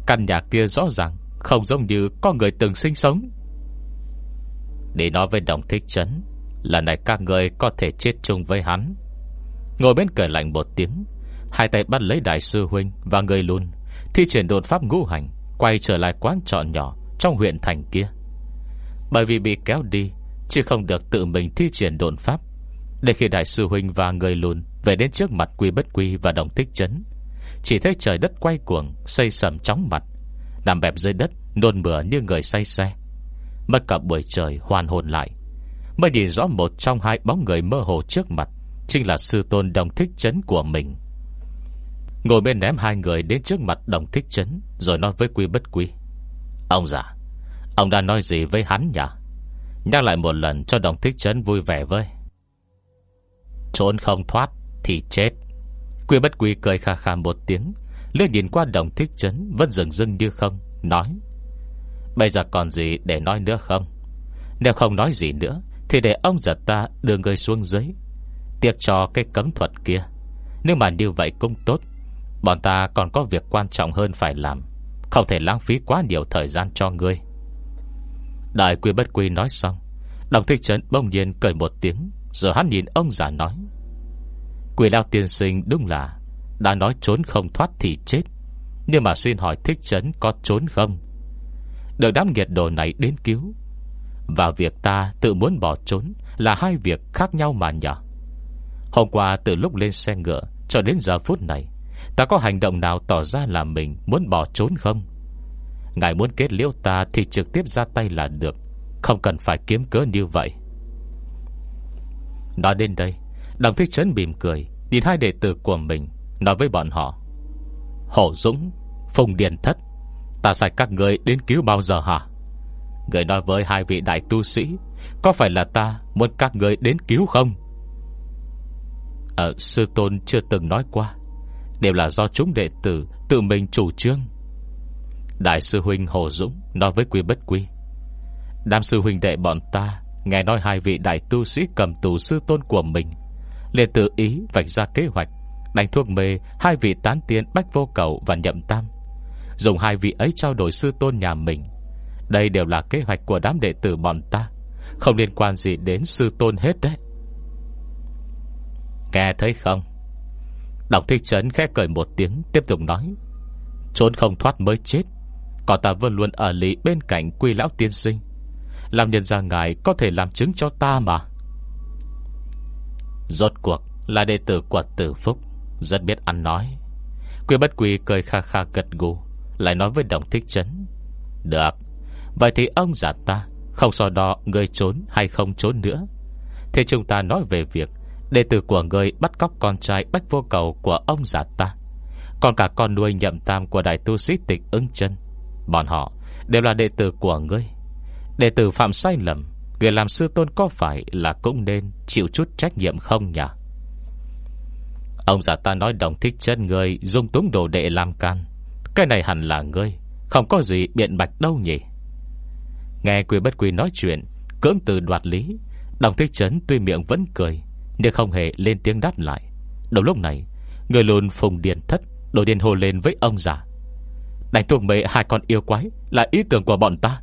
Căn nhà kia rõ ràng Không giống như có người từng sinh sống. Để nói với đồng thích chấn Lần này các người có thể chết chung với hắn. Ngồi bên cười lạnh một tiếng, Hai tay bắt lấy đại sư huynh Và người luôn Thi triển đột pháp ngũ hành, Quay trở lại quán trọ nhỏ Trong huyện thành kia. Bởi vì bị kéo đi, Chứ không được tự mình thi triển đồn pháp. Để khi đại sư huynh và người lùn Về đến trước mặt quy bất quy và đồng thích chấn chỉ thấy trời đất quay cuồng, Xây sầm chóng mặt. Nằm bẹp dưới đất, Nôn mửa như người say xe. Mất cả buổi trời, hoàn hồn lại. Mới nhìn rõ một trong hai bóng người mơ hồ trước mặt, Chính là sư tôn đồng thích chấn của mình. Ngồi bên ném hai người đến trước mặt đồng thích chấn, Rồi nói với quy bất quy. Ông già, Ông đã nói gì với hắn nhỉ? Nhắc lại một lần cho đồng thích chấn vui vẻ với. Trốn không thoát Thì chết. Quy bất quy cười khà khà một tiếng lướt nhìn qua đồng thích chấn Vẫn dừng dưng như không, Nói, Bây giờ còn gì để nói nữa không? Nếu không nói gì nữa, Thì để ông giật ta đưa người xuống dưới, Tiếc cho cái cấm thuật kia. Nhưng mà như vậy cũng tốt, Bọn ta còn có việc quan trọng hơn phải làm, Không thể lãng phí quá nhiều thời gian cho ngươi. Đại quy bất quy nói xong, Đồng thích trấn bông nhiên cười một tiếng Rồi hắn nhìn ông già nói Quỷ lao tiên sinh đúng là Đã nói trốn không thoát thì chết, Nhưng mà xin hỏi thích trấn có trốn không? Được đám nghiệt đồ này đến cứu. Và việc ta tự muốn bỏ trốn Là hai việc khác nhau mà nhỏ. Hôm qua từ lúc lên xe ngựa Cho đến giờ phút này, Ta có hành động nào tỏ ra là mình Muốn bỏ trốn không? Ngài muốn kết liễu ta Thì trực tiếp ra tay là được, Không cần phải kiếm cớ như vậy. Nói đến đây Đằng thích trấn mỉm cười, Nhìn hai đệ tử của mình, Nói với bọn họ. Hổ Dũng, Phùng Điền Thất, Ta sai các người đến cứu bao giờ hả? Người nói với hai vị đại tu sĩ, Có phải là ta muốn các người đến cứu không? Ờ sư tôn chưa từng nói qua, Đều là do chúng đệ tử Tự mình chủ trương. Đại sư huynh Hồ Dũng Nói với quy bất quy. Đám sư huynh đệ bọn ta Nghe nói hai vị đại tu sĩ cầm tù sư tôn của mình liền tự ý vạch ra kế hoạch, Đánh thuốc mê Hai vị tán tiên Bách Vô Cầu và Nhậm Tam. Dùng hai vị ấy trao đổi sư tôn nhà mình. Đây đều là kế hoạch của đám đệ tử bọn ta, Không liên quan gì đến sư tôn hết đấy. Nghe thấy không? Đọc thích trấn khẽ cười một tiếng, Tiếp tục nói, Trốn không thoát mới chết Còn ta vẫn luôn ở lý bên cạnh quy lão tiên sinh. Làm nhân ra ngài Có thể làm chứng cho ta mà. Rốt cuộc là đệ tử của tử phúc, Rất biết ăn nói. Quy bất quy cười kha kha gật gù, Lại nói với đồng thích chấn: Được, Vậy thì ông giả ta, Không so đo người trốn hay không trốn nữa. Thế chúng ta nói về việc Đệ tử của người bắt cóc con trai Bách vô cầu của ông giả ta, Còn cả con nuôi nhậm tam của đại tu sĩ tịch ưng chân. Bọn họ đều là đệ tử của ngươi. Đệ tử phạm sai lầm Người làm sư tôn có phải là cũng nên Chịu chút trách nhiệm không nhỉ? Ông giả ta nói đồng thích chân người Dùng túng đồ đệ làm can. Cái này hẳn là ngươi, Không có gì biện bạch đâu nhỉ? Nghe quy bất quy nói chuyện, Cưỡng từ đoạt lý, Đồng thích chấn tuy miệng vẫn cười, nhưng không hề lên tiếng đáp lại. Đầu lúc này, Người lùn phùng điền thất Đồ điên hồ lên với ông già. Đánh thuộc mệ hai con yêu quái Là ý tưởng của bọn ta.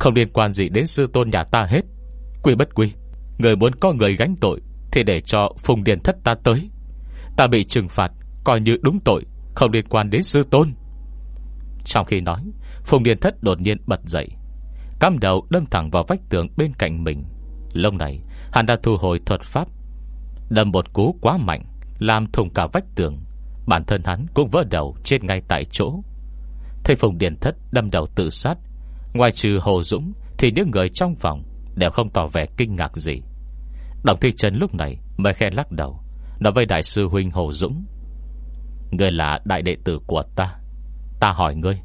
Không liên quan gì đến sư tôn nhà ta hết. Quy bất quy, Người muốn có người gánh tội Thì để cho phùng điền thất ta tới. Ta bị trừng phạt, Coi như đúng tội, Không liên quan đến sư tôn. Trong khi nói, Phùng điền thất đột nhiên bật dậy Cam đầu đâm thẳng vào vách tường bên cạnh mình. Lâu này, hắn đã thu hồi thuật pháp, Đâm một cú quá mạnh, Làm thùng cả vách tường. Bản thân hắn cũng vỡ đầu trên ngay tại chỗ. Thầy Phùng Điền Thất đâm đầu tự sát Ngoài trừ Hồ Dũng Thì những người trong phòng Đều không tỏ vẻ kinh ngạc gì. Đồng Thị Trần lúc này mới khen lắc đầu Nói với Đại sư Huynh Hồ Dũng Ngươi là đại đệ tử của ta. Ta hỏi ngươi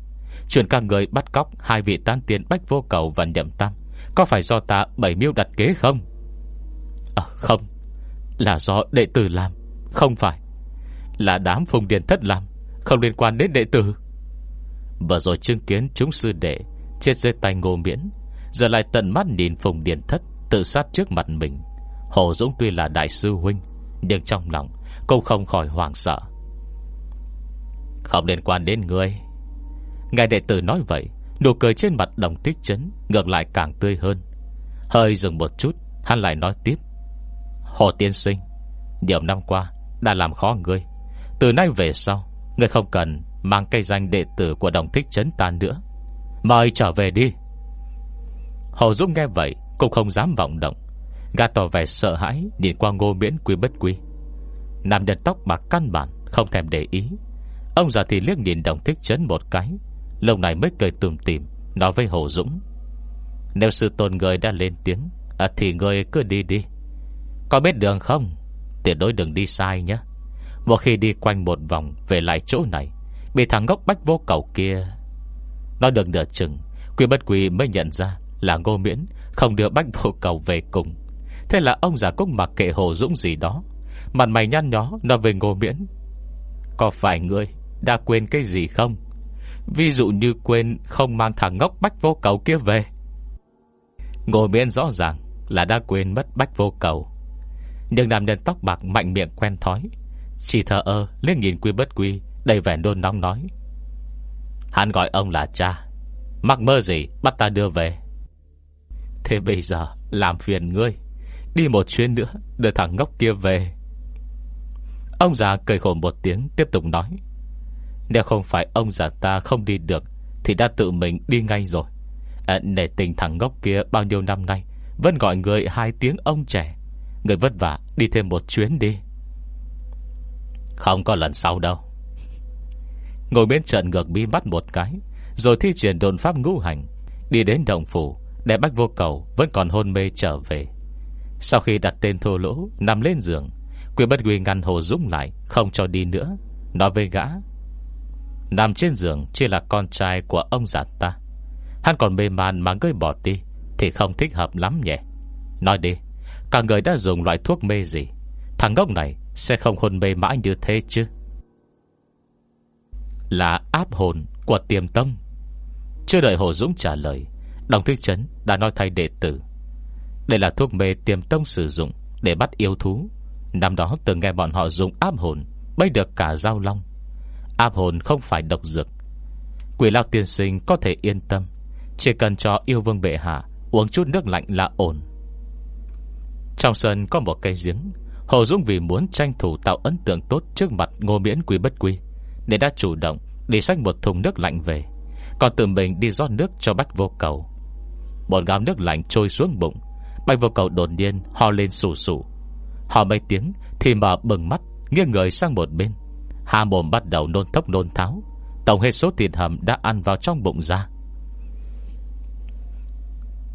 Chuyện các người bắt cóc Hai vị tan tiên Bách Vô Cầu và Nhậm Tam Có phải do ta bảy miêu đặt kế không? À, Không. Là do đệ tử làm Không phải. Là đám phùng điền thất làm Không liên quan đến đệ tử. Vừa rồi chứng kiến chúng sư đệ Chết dưới tay ngô miễn, Giờ lại tận mắt nhìn phùng điền thất Tự sát trước mặt mình. Hồ Dũng tuy là đại sư huynh, Nhưng trong lòng cũng không khỏi hoảng sợ. Không liên quan đến người Ngài đệ tử nói vậy, Nụ cười trên mặt đồng tích chấn, Ngược lại càng tươi hơn. Hơi dừng một chút, Hắn lại nói tiếp. Hồ tiên sinh, Nhiều năm qua đã làm khó ngươi. Từ nay về sau, Ngươi không cần mang cây danh đệ tử của đồng thích chấn ta nữa. Mời trở về đi. Hồ Dũng nghe vậy Cũng không dám vọng động. Gà tỏ vẻ sợ hãi Nhìn qua ngô miễn quy bất quy. Nam nhân tóc bạc căn bản Không thèm để ý. Ông già thì liếc nhìn đồng thích chấn một cái Lâu này mới cười tùm tìm Nói với Hồ Dũng. Nếu sư tôn người đã lên tiếng à, Thì người cứ đi đi. Có biết đường không? Tuyệt đối đừng đi sai nhé. Một khi đi quanh một vòng Về lại chỗ này Bị thằng ngốc bách vô cầu kia Nói được nửa chừng. Quy bất quy mới nhận ra Là ngô miễn Không đưa bách vô cầu về cùng. Thế là ông già cúc mặc kệ Hồ Dũng gì đó. Mặt mày nhăn nhó nói về ngô miễn, Có phải ngươi Đã quên cái gì không? Ví dụ như quên không mang thằng ngốc bách vô cầu kia về. Ngô miễn rõ ràng Là đã quên mất bách vô cầu. Nhưng nam nhân tóc bạc mạnh miệng quen thói, Chỉ thờ ơ, liếc nhìn quy bất quy, Đầy vẻ đôn nóng nói Hắn gọi ông là cha. Mắc mơ gì bắt ta đưa về. Thế bây giờ Làm phiền ngươi. Đi một chuyến nữa Đưa thằng ngốc kia về. Ông già cười khổ một tiếng Tiếp tục nói. Nếu không phải ông già ta không đi được Thì đã tự mình đi ngay rồi. À, Nể tình thằng ngốc kia bao nhiêu năm nay Vẫn gọi người hai tiếng ông trẻ. Người vất vả đi thêm một chuyến đi. Không có lần sau đâu. Ngồi bên trận ngược bí mắt một cái, Rồi thi triển đồn pháp ngũ hành, Đi đến đồng phủ Để bách vô cầu vẫn còn hôn mê trở về. Sau khi đặt tên thô lỗ, Nằm lên giường Quyền bất quy ngăn Hồ Dũng lại, Không cho đi nữa, Nói với gã, Nằm trên giường chỉ là con trai của ông già ta. Hắn còn mê man mà ngơi bỏ đi, Thì không thích hợp lắm nhỉ. Nói đi, Cả người đã dùng loại thuốc mê gì? Thằng ngốc này sẽ không hôn mê mãi như thế chứ. Là áp hồn của tiềm tâm. Chưa đợi Hồ Dũng trả lời, Đồng thư Trấn đã nói thay đệ tử. Đây là thuốc mê tiềm tông sử dụng Để bắt yêu thú. Năm đó từng nghe bọn họ dùng áp hồn Bây được cả giao long. Áp hồn không phải độc dược. Quỷ lao tiên sinh có thể yên tâm, Chỉ cần cho yêu vương bệ hạ Uống chút nước lạnh là ổn. Trong sân có một cây giếng, Hồ Dũng vì muốn tranh thủ tạo ấn tượng tốt Trước mặt ngô miễn quý bất quy. Nên đã chủ động đi xách một thùng nước lạnh về. Còn tự mình đi rót nước cho bách vô cầu. Một gáo nước lạnh trôi xuống bụng. Bách vô cầu đột nhiên ho lên sù sù. Ho mấy tiếng Thì mở bừng mắt, Nghiêng người sang một bên. Hà mồm bắt đầu nôn thốc nôn tháo. Tổng hết số thịt hầm đã ăn vào trong bụng ra.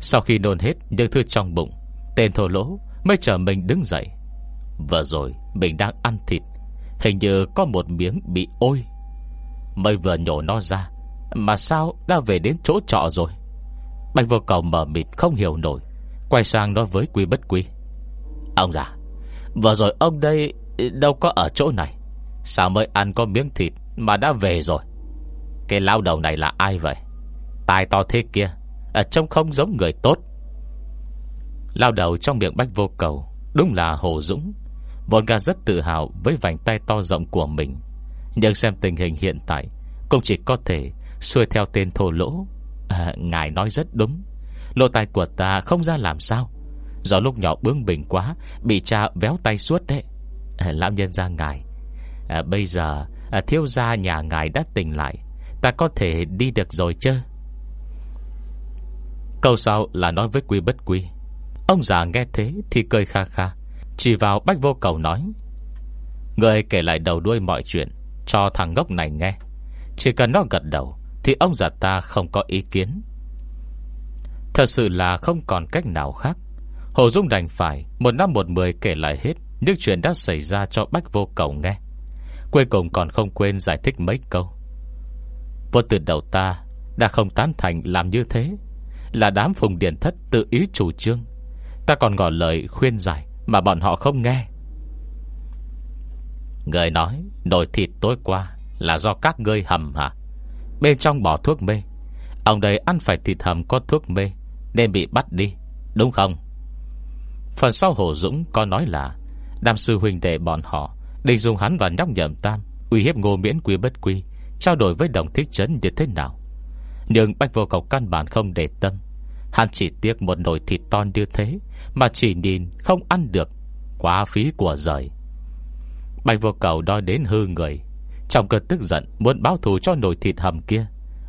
Sau khi nôn hết những thứ trong bụng, Tên thổ lỗ mới chờ mình đứng dậy. Vừa rồi mình đang ăn thịt. Hình như có một miếng bị ôi. Mới vừa nhổ nó ra, Mà sao đã về đến chỗ trọ rồi? Bạch vô cầu mở mịt không hiểu nổi, Quay sang nói với quy bất quy. Ông già, Vừa rồi ông đây đâu có ở chỗ này. Sao mới ăn có miếng thịt Mà đã về rồi? Cái lao đầu này là ai vậy? Tai to thế kia, ở Trông không giống người tốt. Lao đầu trong miệng bách vô cầu Đúng là Hồ Dũng. Vốn gà rất tự hào với vành tay to rộng của mình. Nhưng xem tình hình hiện tại Cũng chỉ có thể Xuôi theo tên thô lỗ. À, Ngài nói rất đúng. Lô tay của ta không ra làm sao. Do lúc nhỏ bướng bỉnh quá Bị cha véo tay suốt đấy. À, Lão nhân ra ngài. À, Bây giờ à, thiếu gia nhà ngài đã tỉnh lại. Ta có thể đi được rồi chứ Câu sau là nói với quý bất quý Ông già nghe thế thì cười kha kha. Chỉ vào bách vô cầu nói, Người kể lại đầu đuôi mọi chuyện Cho thằng ngốc này nghe. Chỉ cần nó gật đầu Thì ông già ta không có ý kiến. Thật sự là không còn cách nào khác. Hồ Dung đành phải Một năm một mười kể lại hết Những chuyện đã xảy ra cho Bách Vô Cầu nghe. Cuối cùng còn không quên giải thích mấy câu. Vô từ đầu ta Đã không tán thành làm như thế. Là đám phùng điển thất tự ý chủ trương. Ta còn ngỏ lời khuyên giải. Mà bọn họ không nghe. Người nói, Nồi thịt tối qua Là do các ngươi hầm hả? Bên trong bỏ thuốc mê. Ông đây ăn phải thịt hầm có thuốc mê, Nên bị bắt đi, Đúng không? Phần sau Hồ Dũng có nói là Đàm sư huynh đệ bọn họ, Định dùng hắn và nhóc nhậm tam, Uy hiếp ngô miễn quy bất quy, Trao đổi với đồng thích trấn như thế nào? Nhưng Bạch Vô Cầu căn bản không để tâm. Hắn chỉ tiếc một nồi thịt to như thế Mà chỉ nhìn không ăn được. Quá phí của rời. Bạch Vô Cầu đói đến hư người. Trong cơn tức giận Muốn báo thù cho nồi thịt hầm kia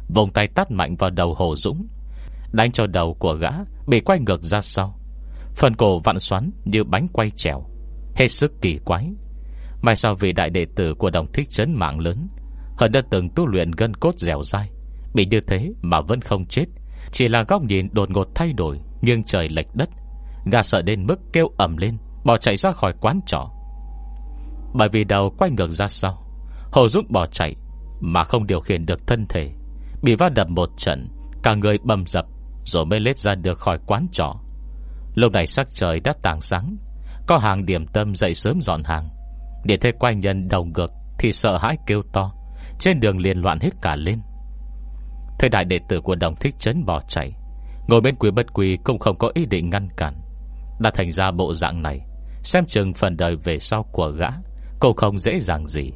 Vùng tay tắt mạnh vào đầu Hồ Dũng, Đánh cho đầu của gã Bị quay ngược ra sau. Phần cổ vặn xoắn như bánh quay trèo. Hết sức kỳ quái. Mai sau vị đại đệ tử của đồng thích trấn mạng lớn Hận đã từng tu luyện gân cốt dẻo dai, Bị như thế mà vẫn không chết. Chỉ là góc nhìn đột ngột thay đổi, Nghiêng trời lệch đất. Gà sợ đến mức kêu ẩm lên, Bỏ chạy ra khỏi quán trọ. Bởi vì đầu quay ngược ra sau, Hồ dũng bỏ chạy, Mà không điều khiển được thân thể. Bị va đập một trận, Cả người bầm dập, Rồi mới lết ra được khỏi quán trọ. Lúc này sắc trời đã tàng sáng, Có hàng điểm tâm dậy sớm dọn hàng. Để thấy quay nhân đầu ngược Thì sợ hãi kêu to, Trên đường liền loạn hết cả lên. Thời đại đệ tử của đồng thích trấn bỏ chạy. Ngồi bên quý bất quý Cũng không có ý định ngăn cản. Đã thành ra bộ dạng này, Xem chừng phần đời về sau của gã Cũng không dễ dàng gì.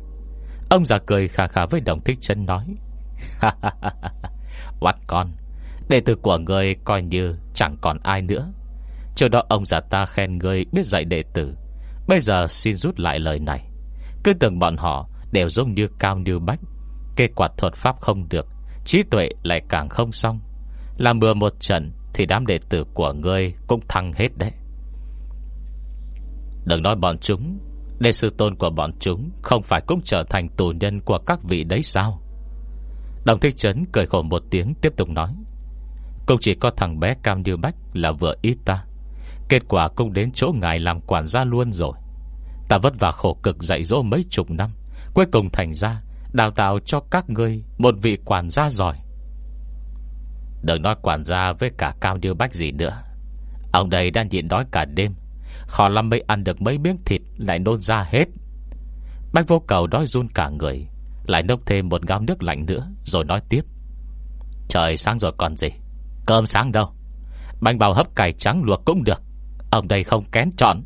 Ông già cười khà khà với đồng thích chân nói Quát con, Đệ tử của người coi như chẳng còn ai nữa. Trước đó ông già ta khen người biết dạy đệ tử, Bây giờ xin rút lại lời này. Cứ tưởng bọn họ đều giống như cao như bách, Kết quả thuật pháp không được Trí tuệ lại càng không xong. Làm bừa một trận Thì đám đệ tử của ngươi cũng thăng hết đấy. Đừng nói bọn chúng, Đệ sư tôn của bọn chúng Không phải cũng trở thành tù nhân của các vị đấy sao? Đồng thích trấn cười khổ một tiếng Tiếp tục nói, Cũng chỉ có thằng bé Cam Điêu Bách là vừa ít ta. Kết quả cũng đến chỗ ngài làm quản gia luôn rồi. Ta vất vả khổ cực dạy dỗ mấy chục năm, Cuối cùng thành ra Đào tạo cho các ngươi Một vị quản gia giỏi. Đừng nói quản gia với cả Cao Điêu Bách gì nữa. Ông đây đang nhịn đói cả đêm. Khó lắm mới ăn được mấy miếng thịt Lại nôn ra hết. Bách vô cầu đói run cả người, Lại nốc thêm một gáo nước lạnh nữa, Rồi nói tiếp. Trời sáng rồi còn gì? Cơm sáng đâu? Bánh bào hấp cải trắng luộc cũng được. Ông đây không kén chọn.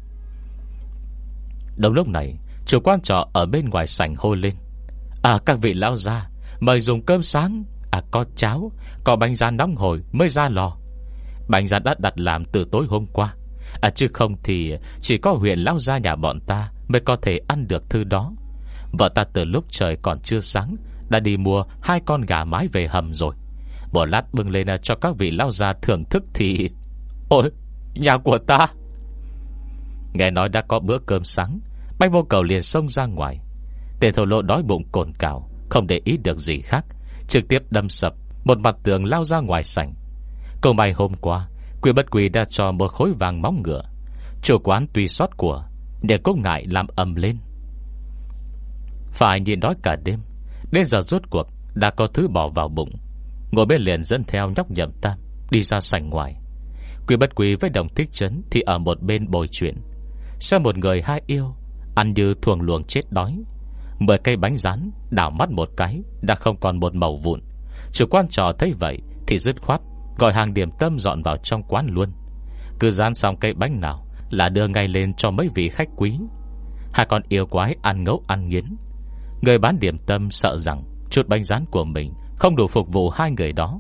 Đồng lúc này, Chủ quan trọ ở bên ngoài sảnh hô lên. À các vị lão gia, Mời dùng cơm sáng. À có cháo, Có bánh rán nóng hổi mới ra lò. Bánh rán đã đặt làm từ tối hôm qua. À chứ không thì Chỉ có huyện lão gia nhà bọn ta Mới có thể ăn được thứ đó. Vợ ta từ lúc trời còn chưa sáng, Đã đi mua hai con gà mái về hầm rồi. Một lát bưng lên à, cho các vị lão gia thưởng thức thì Ôi, Nhà của ta. Nghe nói đã có bữa cơm sáng, Bách vô cầu liền xông ra ngoài. Tên thổ lộ đói bụng cồn cào, Không để ý được gì khác, Trực tiếp đâm sập Một mặt tường lao ra ngoài sảnh. Câu may hôm qua, Quỷ bất quỷ đã cho một khối vàng móng ngựa. Chủ quán tùy sót của, Để cố ngại làm ầm lên. Phải nhìn đói cả đêm, Đến giờ rốt cuộc Đã có thứ bỏ vào bụng. Ngồi bên liền dẫn theo nhóc nhậm tam, Đi ra sảnh ngoài. Quỷ bất quỷ với đồng thích chấn Thì ở một bên bồi chuyện. Xem một người hai yêu, Ăn như thuồng luồng chết đói. Mười cây bánh rán, Đảo mắt một cái, Đã không còn một màu vụn. Chủ quan trò thấy vậy Thì dứt khoát, Gọi hàng điểm tâm dọn vào trong quán luôn. Cứ rán xong cây bánh nào Là đưa ngay lên cho mấy vị khách quý. Hai con yêu quái ăn ngấu ăn nghiến. Người bán điểm tâm sợ rằng Chút bánh rán của mình Không đủ phục vụ hai người đó.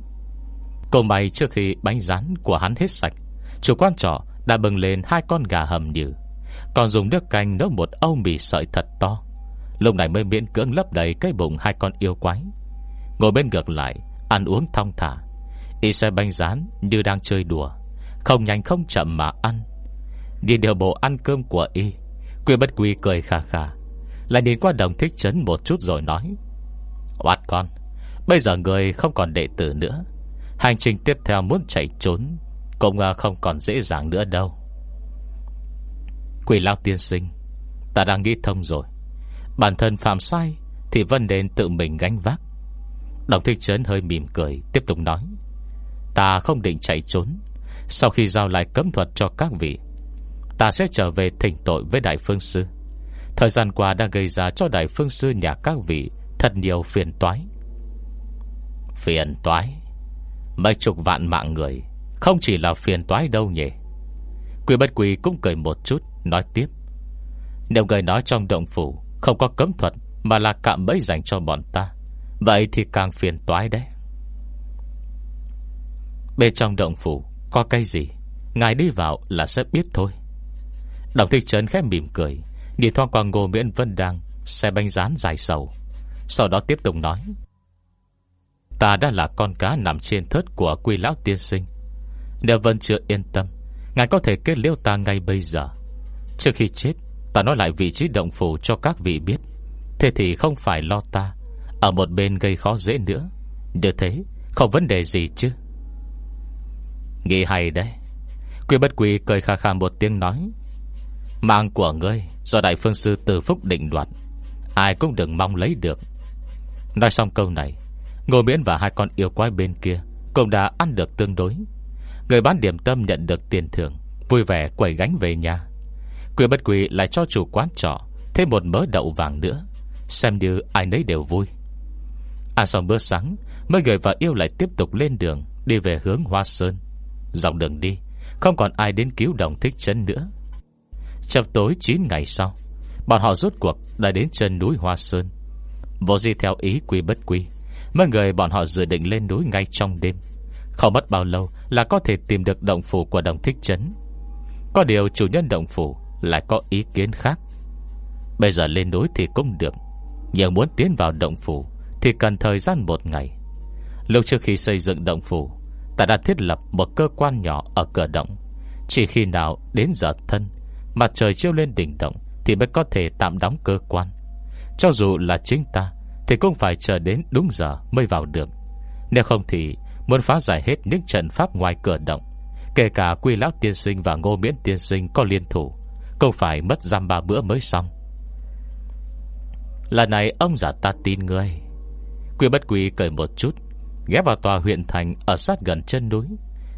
Cô may trước khi bánh rán của hắn hết sạch, Chủ quan trọ đã bừng lên hai con gà hầm nhừ. Còn dùng nước canh nấu một âu mì sợi thật to. Lúc này mới miễn cưỡng lấp đầy cái bụng hai con yêu quái. Ngồi bên ngược lại, Ăn uống thong thả. Y xe bánh rán như đang chơi đùa. Không nhanh không chậm mà ăn. Đi điều bộ ăn cơm của Y, Quy bất quy cười khà khà. Lại đến qua đồng thích chấn một chút rồi nói, Oát con, Bây giờ người không còn đệ tử nữa. Hành trình tiếp theo muốn chạy trốn Cũng à, không còn dễ dàng nữa đâu. Quỷ lao tiên sinh, Ta đang nghĩ thông rồi. Bản thân phạm sai Thì vẫn nên tự mình gánh vác. Đồng thích trấn hơi mỉm cười, Tiếp tục nói, Ta không định chạy trốn. Sau khi giao lại cấm thuật cho các vị, Ta sẽ trở về thỉnh tội với Đại Phương Sư. Thời gian qua đã gây ra cho Đại Phương Sư nhà các vị Thật nhiều phiền toái. Phiền toái? Mấy chục vạn mạng người, Không chỉ là phiền toái đâu nhỉ? Quỷ bất quỷ cũng cười một chút, Nói tiếp, Nếu người nói trong động phủ không có cấm thuật Mà là cạm bẫy dành cho bọn ta. Vậy thì càng phiền toái đấy. Bên trong động phủ Có cây gì? Ngài đi vào là sẽ biết thôi. Đồng thị trấn khép mỉm cười, Nhìn thoáng qua Ngô Miễn Vân đang Xe bánh rán dài sầu. Sau đó tiếp tục nói, Ta đã là con cá nằm trên thớt của quy lão tiên sinh. Nếu Vân chưa yên tâm, Ngài có thể kết liêu ta ngay bây giờ. Trước khi chết Ta nói lại vị trí động phủ cho các vị biết. Thế thì không phải lo ta. Ở một bên gây khó dễ nữa. Như thế, không vấn đề gì chứ. Nghĩ hay đấy. Quy bất quy cười khà khà một tiếng nói. Mạng của ngươi Do đại phương sư từ phúc định đoạt. Ai cũng đừng mong lấy được. Nói xong câu này, Ngô Miễn và hai con yêu quái bên kia Cũng đã ăn được tương đối. Người bán điểm tâm nhận được tiền thưởng, Vui vẻ quẩy gánh về nhà. Quỷ bất quỷ lại cho chủ quán trọ, Thêm một mớ đậu vàng nữa. Xem như ai nấy đều vui. À xong bữa sáng, Mấy người và yêu lại tiếp tục lên đường, Đi về hướng Hoa Sơn. Dọc đường đi, Không còn ai đến cứu đồng thích chân nữa. Chập tối 9 ngày sau, Bọn họ rút cuộc đã đến chân núi Hoa Sơn. Vô di theo ý quy bất quy Mấy người bọn họ dự định lên núi ngay trong đêm. Không mất bao lâu Là có thể tìm được động phủ của đồng thích trấn Có điều chủ nhân động phủ lại có ý kiến khác. Bây giờ lên núi thì cũng được, Nhưng muốn tiến vào động phủ Thì cần thời gian một ngày. Lúc trước khi xây dựng động phủ, Ta đã thiết lập một cơ quan nhỏ ở cửa động. Chỉ khi nào đến giờ thân, Mặt trời chiếu lên đỉnh động Thì mới có thể tạm đóng cơ quan. Cho dù là chính ta Thì cũng phải chờ đến đúng giờ mới vào được. Nếu không thì Muốn phá giải hết những trận pháp ngoài cửa động, Kể cả quy lão tiên sinh Và ngô miễn tiên sinh có liên thủ cũng phải mất giam ba bữa mới xong. Lần này ông giả ta tin ngươi. Quy bất quy cười một chút, Ghé vào tòa huyện thành Ở sát gần chân núi,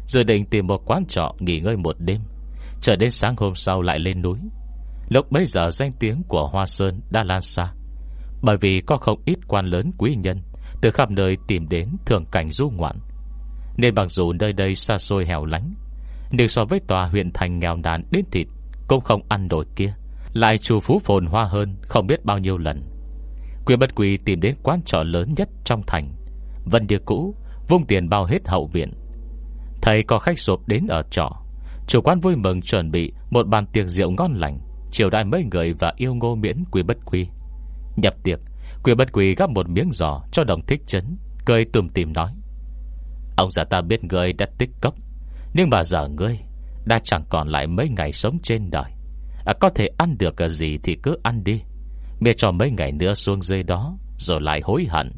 Dự định tìm một quán trọ nghỉ ngơi một đêm. Chờ đến sáng hôm sau lại lên núi. Lúc bấy giờ danh tiếng của Hoa Sơn đã lan xa. Bởi vì có không ít quan lớn quý nhân, Từ khắp nơi tìm đến thường cảnh du ngoạn. Nên mặc dù nơi đây xa xôi hẻo lánh, Nhưng so với tòa huyện thành nghèo nàn đến thịt cũng không ăn nổi kia. Lại trù phú phồn hoa hơn, Không biết bao nhiêu lần. Quyền bất quỳ tìm đến quán trọ lớn nhất trong thành. Vân địa cũ, Vung tiền bao hết hậu viện. Thầy có khách sộp đến ở trọ, Chủ quán vui mừng chuẩn bị Một bàn tiệc rượu ngon lành, Chiều đại mấy người và yêu ngô miễn quy bất quy. Nhập tiệc Quý bất quy gắp một miếng giò cho đồng thích chấn, Cười tùm tìm nói. Ông già ta biết người đã tích cốc, Nhưng mà giờ ngươi đã chẳng còn lại mấy ngày sống trên đời. À, Có thể ăn được cái gì thì cứ ăn đi. Miễn cho mấy ngày nữa xuống dưới đó Rồi lại hối hận.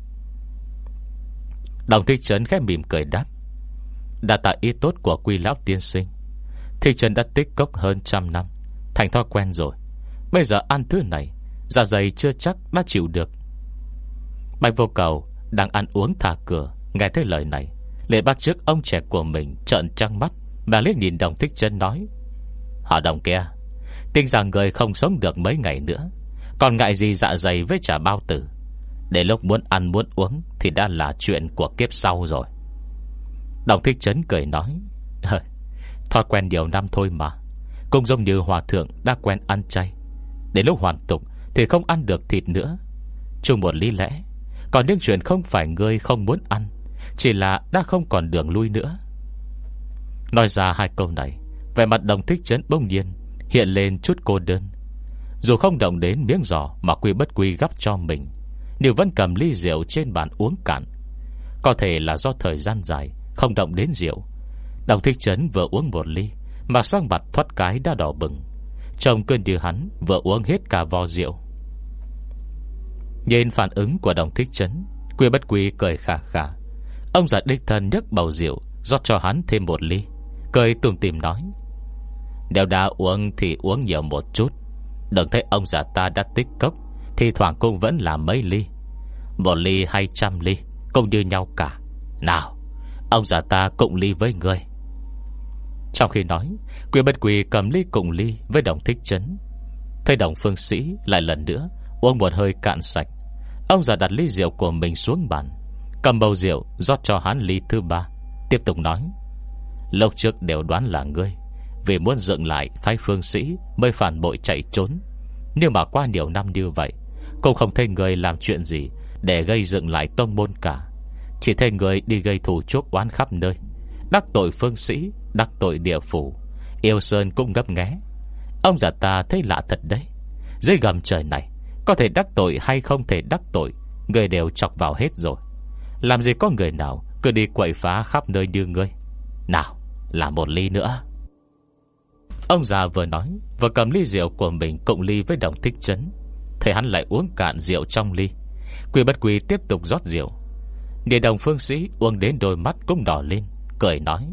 Đồng thích trấn khẽ mỉm cười đáp. Đã tại ý tốt của quy lão tiên sinh. Thị trấn đã tích cốc hơn trăm năm. Thành thói quen rồi. Bây giờ ăn thứ này Dạ dày chưa chắc đã chịu được. Bạch vô cầu Đang ăn uống thả cửa Nghe thấy lời này. Lệ bắt trước ông trẻ của mình trợn trăng mắt. Mà liếc nhìn đồng thích chân nói, Họ đồng kia, Tin rằng người không sống được mấy ngày nữa, Còn ngại gì dạ dày với trả bao tử. Để lúc muốn ăn muốn uống Thì đã là chuyện của kiếp sau rồi. Đồng thích chấn cười nói Thói quen nhiều năm thôi mà, Cũng giống như hòa thượng đã quen ăn chay. Đến lúc hoàn tục Thì không ăn được thịt nữa. Chung một lý lẽ, Còn những chuyện không phải ngươi không muốn ăn, Chỉ là đã không còn đường lui nữa. Nói ra hai câu này Về mặt đồng thích chấn bông nhiên Hiện lên chút cô đơn. Dù không động đến miếng giò Mà quy bất quy gấp cho mình, Nhưng vẫn cầm ly rượu trên bàn uống cạn. Có thể là do thời gian dài Không động đến rượu, Đồng thích chấn vừa uống một ly Mà sang mặt thoát cái đã đỏ bừng. Trông cơn như hắn vừa uống hết cả vò rượu. Nhìn phản ứng của đồng thích chấn Quy bất quy cười khả khả Ông giả đích thân nhấc bầu rượu, rót cho hắn thêm một ly. Cười tùm tìm nói, Nếu đã uống thì uống nhiều một chút. Đừng thấy ông già ta đã tích cốc, Thì thoảng cũng vẫn là mấy ly. Một ly hay trăm ly, Cũng như nhau cả. Nào, Ông già ta cộng ly với người Trong khi nói Quỷ bất quỳ cầm ly cùng ly với đồng thích chấn. Thấy đồng phương sĩ lại lần nữa Uống một hơi cạn sạch, Ông già đặt ly rượu của mình xuống bàn, Cầm bầu rượu rót cho hắn ly thứ ba, Tiếp tục nói Lâu trước đều đoán là ngươi. Vì muốn dựng lại phái phương sĩ Mới phản bội chạy trốn. Nhưng mà qua nhiều năm như vậy Cũng không thấy người làm chuyện gì Để gây dựng lại tông môn cả. Chỉ thấy người đi gây thù chuốc oán khắp nơi. Đắc tội phương sĩ, Đắc tội địa phủ. Yêu Sơn cũng gấp nghé. Ông già ta thấy lạ thật đấy. Dưới gầm trời này, Có thể đắc tội hay không thể đắc tội, Người đều chọc vào hết rồi. Làm gì có người nào Cứ đi quậy phá khắp nơi như ngươi. Nào là một ly nữa. Ông già vừa nói Vừa cầm ly rượu của mình Cộng ly với đồng thích chấn. Thầy hắn lại uống cạn rượu trong ly. Quỷ bất quỷ tiếp tục rót rượu. Địa đồng phương sĩ uống đến đôi mắt cũng đỏ lên, Cười nói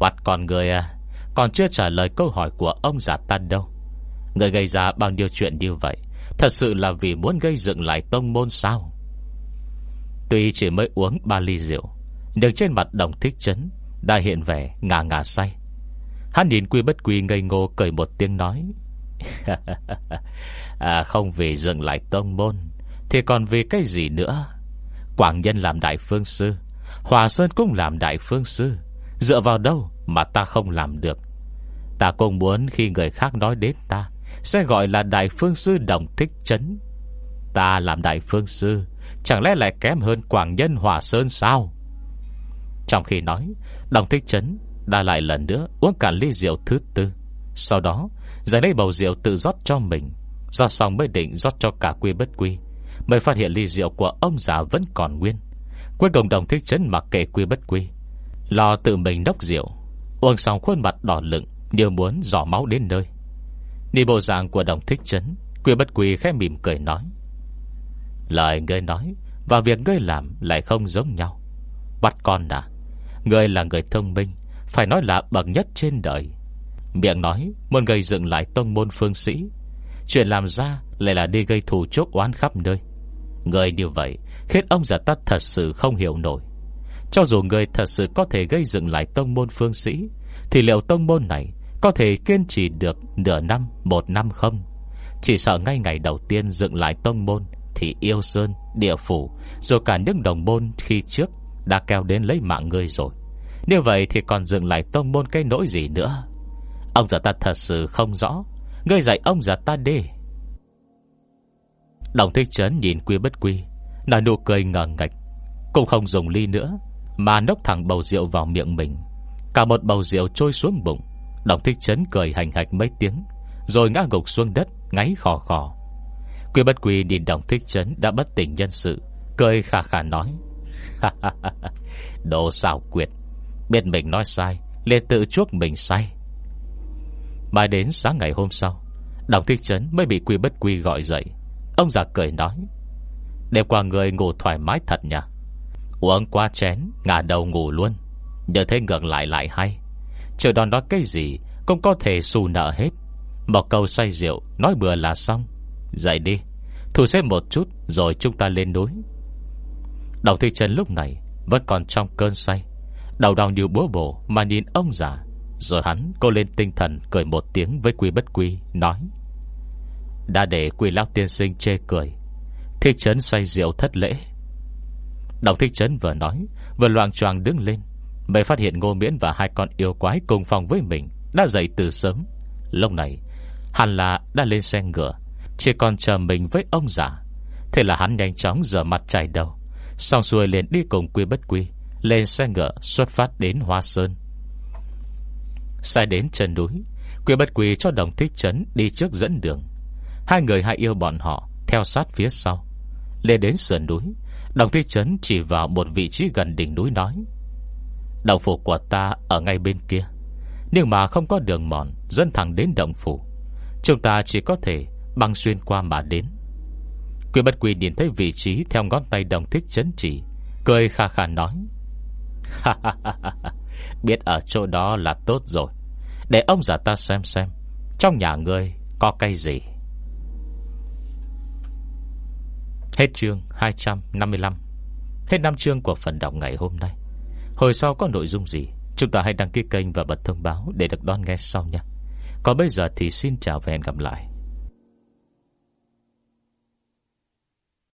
Bắt con người à Còn chưa trả lời câu hỏi của ông già ta đâu. Người gây ra bao nhiêu chuyện như vậy, Thật sự là vì muốn gây dựng lại tông môn sao? Tuy chỉ mới uống ba ly rượu, Nhưng trên mặt đồng thích chấn đã hiện vẻ ngà ngà say. Hắn nhìn quy bất quy ngây ngô cười một tiếng nói. À, Không vì dựng lại tông môn Thì còn vì cái gì nữa? Quảng Nhân làm đại phương sư Hòa Sơn cũng làm đại phương sư. Dựa vào đâu mà ta không làm được? Ta cũng muốn khi người khác nói đến ta Sẽ gọi là đại phương sư đồng thích chấn. Ta làm đại phương sư Chẳng lẽ lại kém hơn Quảng Nhân Hòa Sơn sao? Trong khi nói Đồng thích chấn đã lại lần nữa uống cả ly rượu thứ tư. Sau đó, Giải lấy bầu rượu tự rót cho mình. Do xong mới định rót cho cả quy bất quy, Mới phát hiện ly rượu của ông già vẫn còn nguyên. Cuối cùng đồng thích chấn mặc kệ quy bất quy, Lo tự mình đốc rượu, Uống xong khuôn mặt đỏ lựng Như muốn dò máu đến nơi. Đi bộ dạng của đồng thích chấn, Quy bất quy khẽ mỉm cười nói, Lời ngươi nói Và việc ngươi làm lại không giống nhau. Bắt con à? Người là người thông minh Phải nói là bậc nhất trên đời. Miệng nói muốn gây dựng lại tông môn phương sĩ Chuyện làm ra lại là đi gây thù chốt oán khắp nơi. Người như vậy Khiến ông giả ta thật sự không hiểu nổi. Cho dù người thật sự có thể gây dựng lại tông môn phương sĩ Thì liệu tông môn này Có thể kiên trì được nửa năm Một năm không? Chỉ sợ ngay ngày đầu tiên dựng lại tông môn Thì yêu sơn, địa phủ Rồi cả những đồng môn khi trước Đã kéo đến lấy mạng người rồi. Như vậy thì còn dựng lại tông môn cái nỗi gì nữa? Ông già ta thật sự không rõ. Ngươi dạy ông già ta đi. Đồng thích trấn nhìn quy bất quy, Nở nụ cười ngờ ngạch. Cũng không dùng ly nữa, Mà nốc thẳng bầu rượu vào miệng mình. Cả một bầu rượu trôi xuống bụng. Đồng thích trấn cười hành hạch mấy tiếng, Rồi ngã gục xuống đất, Ngáy khò khò. Quy bất quy nhìn đồng thích trấn đã bất tỉnh nhân sự, Cười khà khà nói Đồ xảo quyệt. Biết mình nói sai, liền tự chuốc mình say mai đến sáng ngày hôm sau Đồng thích trấn mới bị quy bất quy gọi dậy. Ông già cười nói, Đêm qua người ngủ thoải mái thật nhỉ? Uống qua chén, Ngả đầu ngủ luôn. Nhờ thế ngược lại lại hay. Chờ đòn đó cái gì Cũng có thể xù nợ hết. Một câu say rượu, Nói bừa là xong. Dậy đi, Thu xếp một chút, Rồi chúng ta lên núi. Đồng thị trấn lúc này Vẫn còn trong cơn say. Đầu đau như búa bổ Mà nhìn ông già. Rồi hắn cô lên tinh thần Cười một tiếng với quy bất quy, Nói, đã để quy lao tiên sinh chê cười. Thích trấn say rượu thất lễ. Đồng thích trấn vừa nói, Vừa loàng choàng đứng lên. Mới phát hiện ngô miễn và hai con yêu quái Cùng phòng với mình, Đã dậy từ sớm. Lúc này, Hẳn là đã lên xe ngựa, Chỉ còn chờ mình với ông già. Thế là hắn nhanh chóng rửa mặt chảy đầu, Xong xuôi liền đi cùng quy bất quy. Lên xe ngựa xuất phát đến Hoa Sơn. Sai đến chân núi Quỷ bất quy cho đồng thích trấn đi trước dẫn đường. Hai người hai yêu bọn họ, Theo sát phía sau. Lên đến sườn núi, Đồng thích Trấn chỉ vào một vị trí gần đỉnh núi nói Động phủ của ta ở ngay bên kia. Nhưng mà không có đường mòn, Dẫn thẳng đến động phủ. Chúng ta chỉ có thể băng xuyên qua mà đến. Quỷ bất quy nhìn thấy vị trí Theo ngón tay đồng thích chấn chỉ, Cười khà khà nói Biết ở chỗ đó là tốt rồi. Để ông già ta xem xem, Trong nhà ngươi có cây gì? Hết chương 255 Hết năm chương của phần đọc ngày hôm nay. Hồi sau có nội dung gì, Chúng ta hãy đăng ký kênh và bật thông báo Để được đón nghe sau nha. Còn bây giờ thì xin chào và hẹn gặp lại.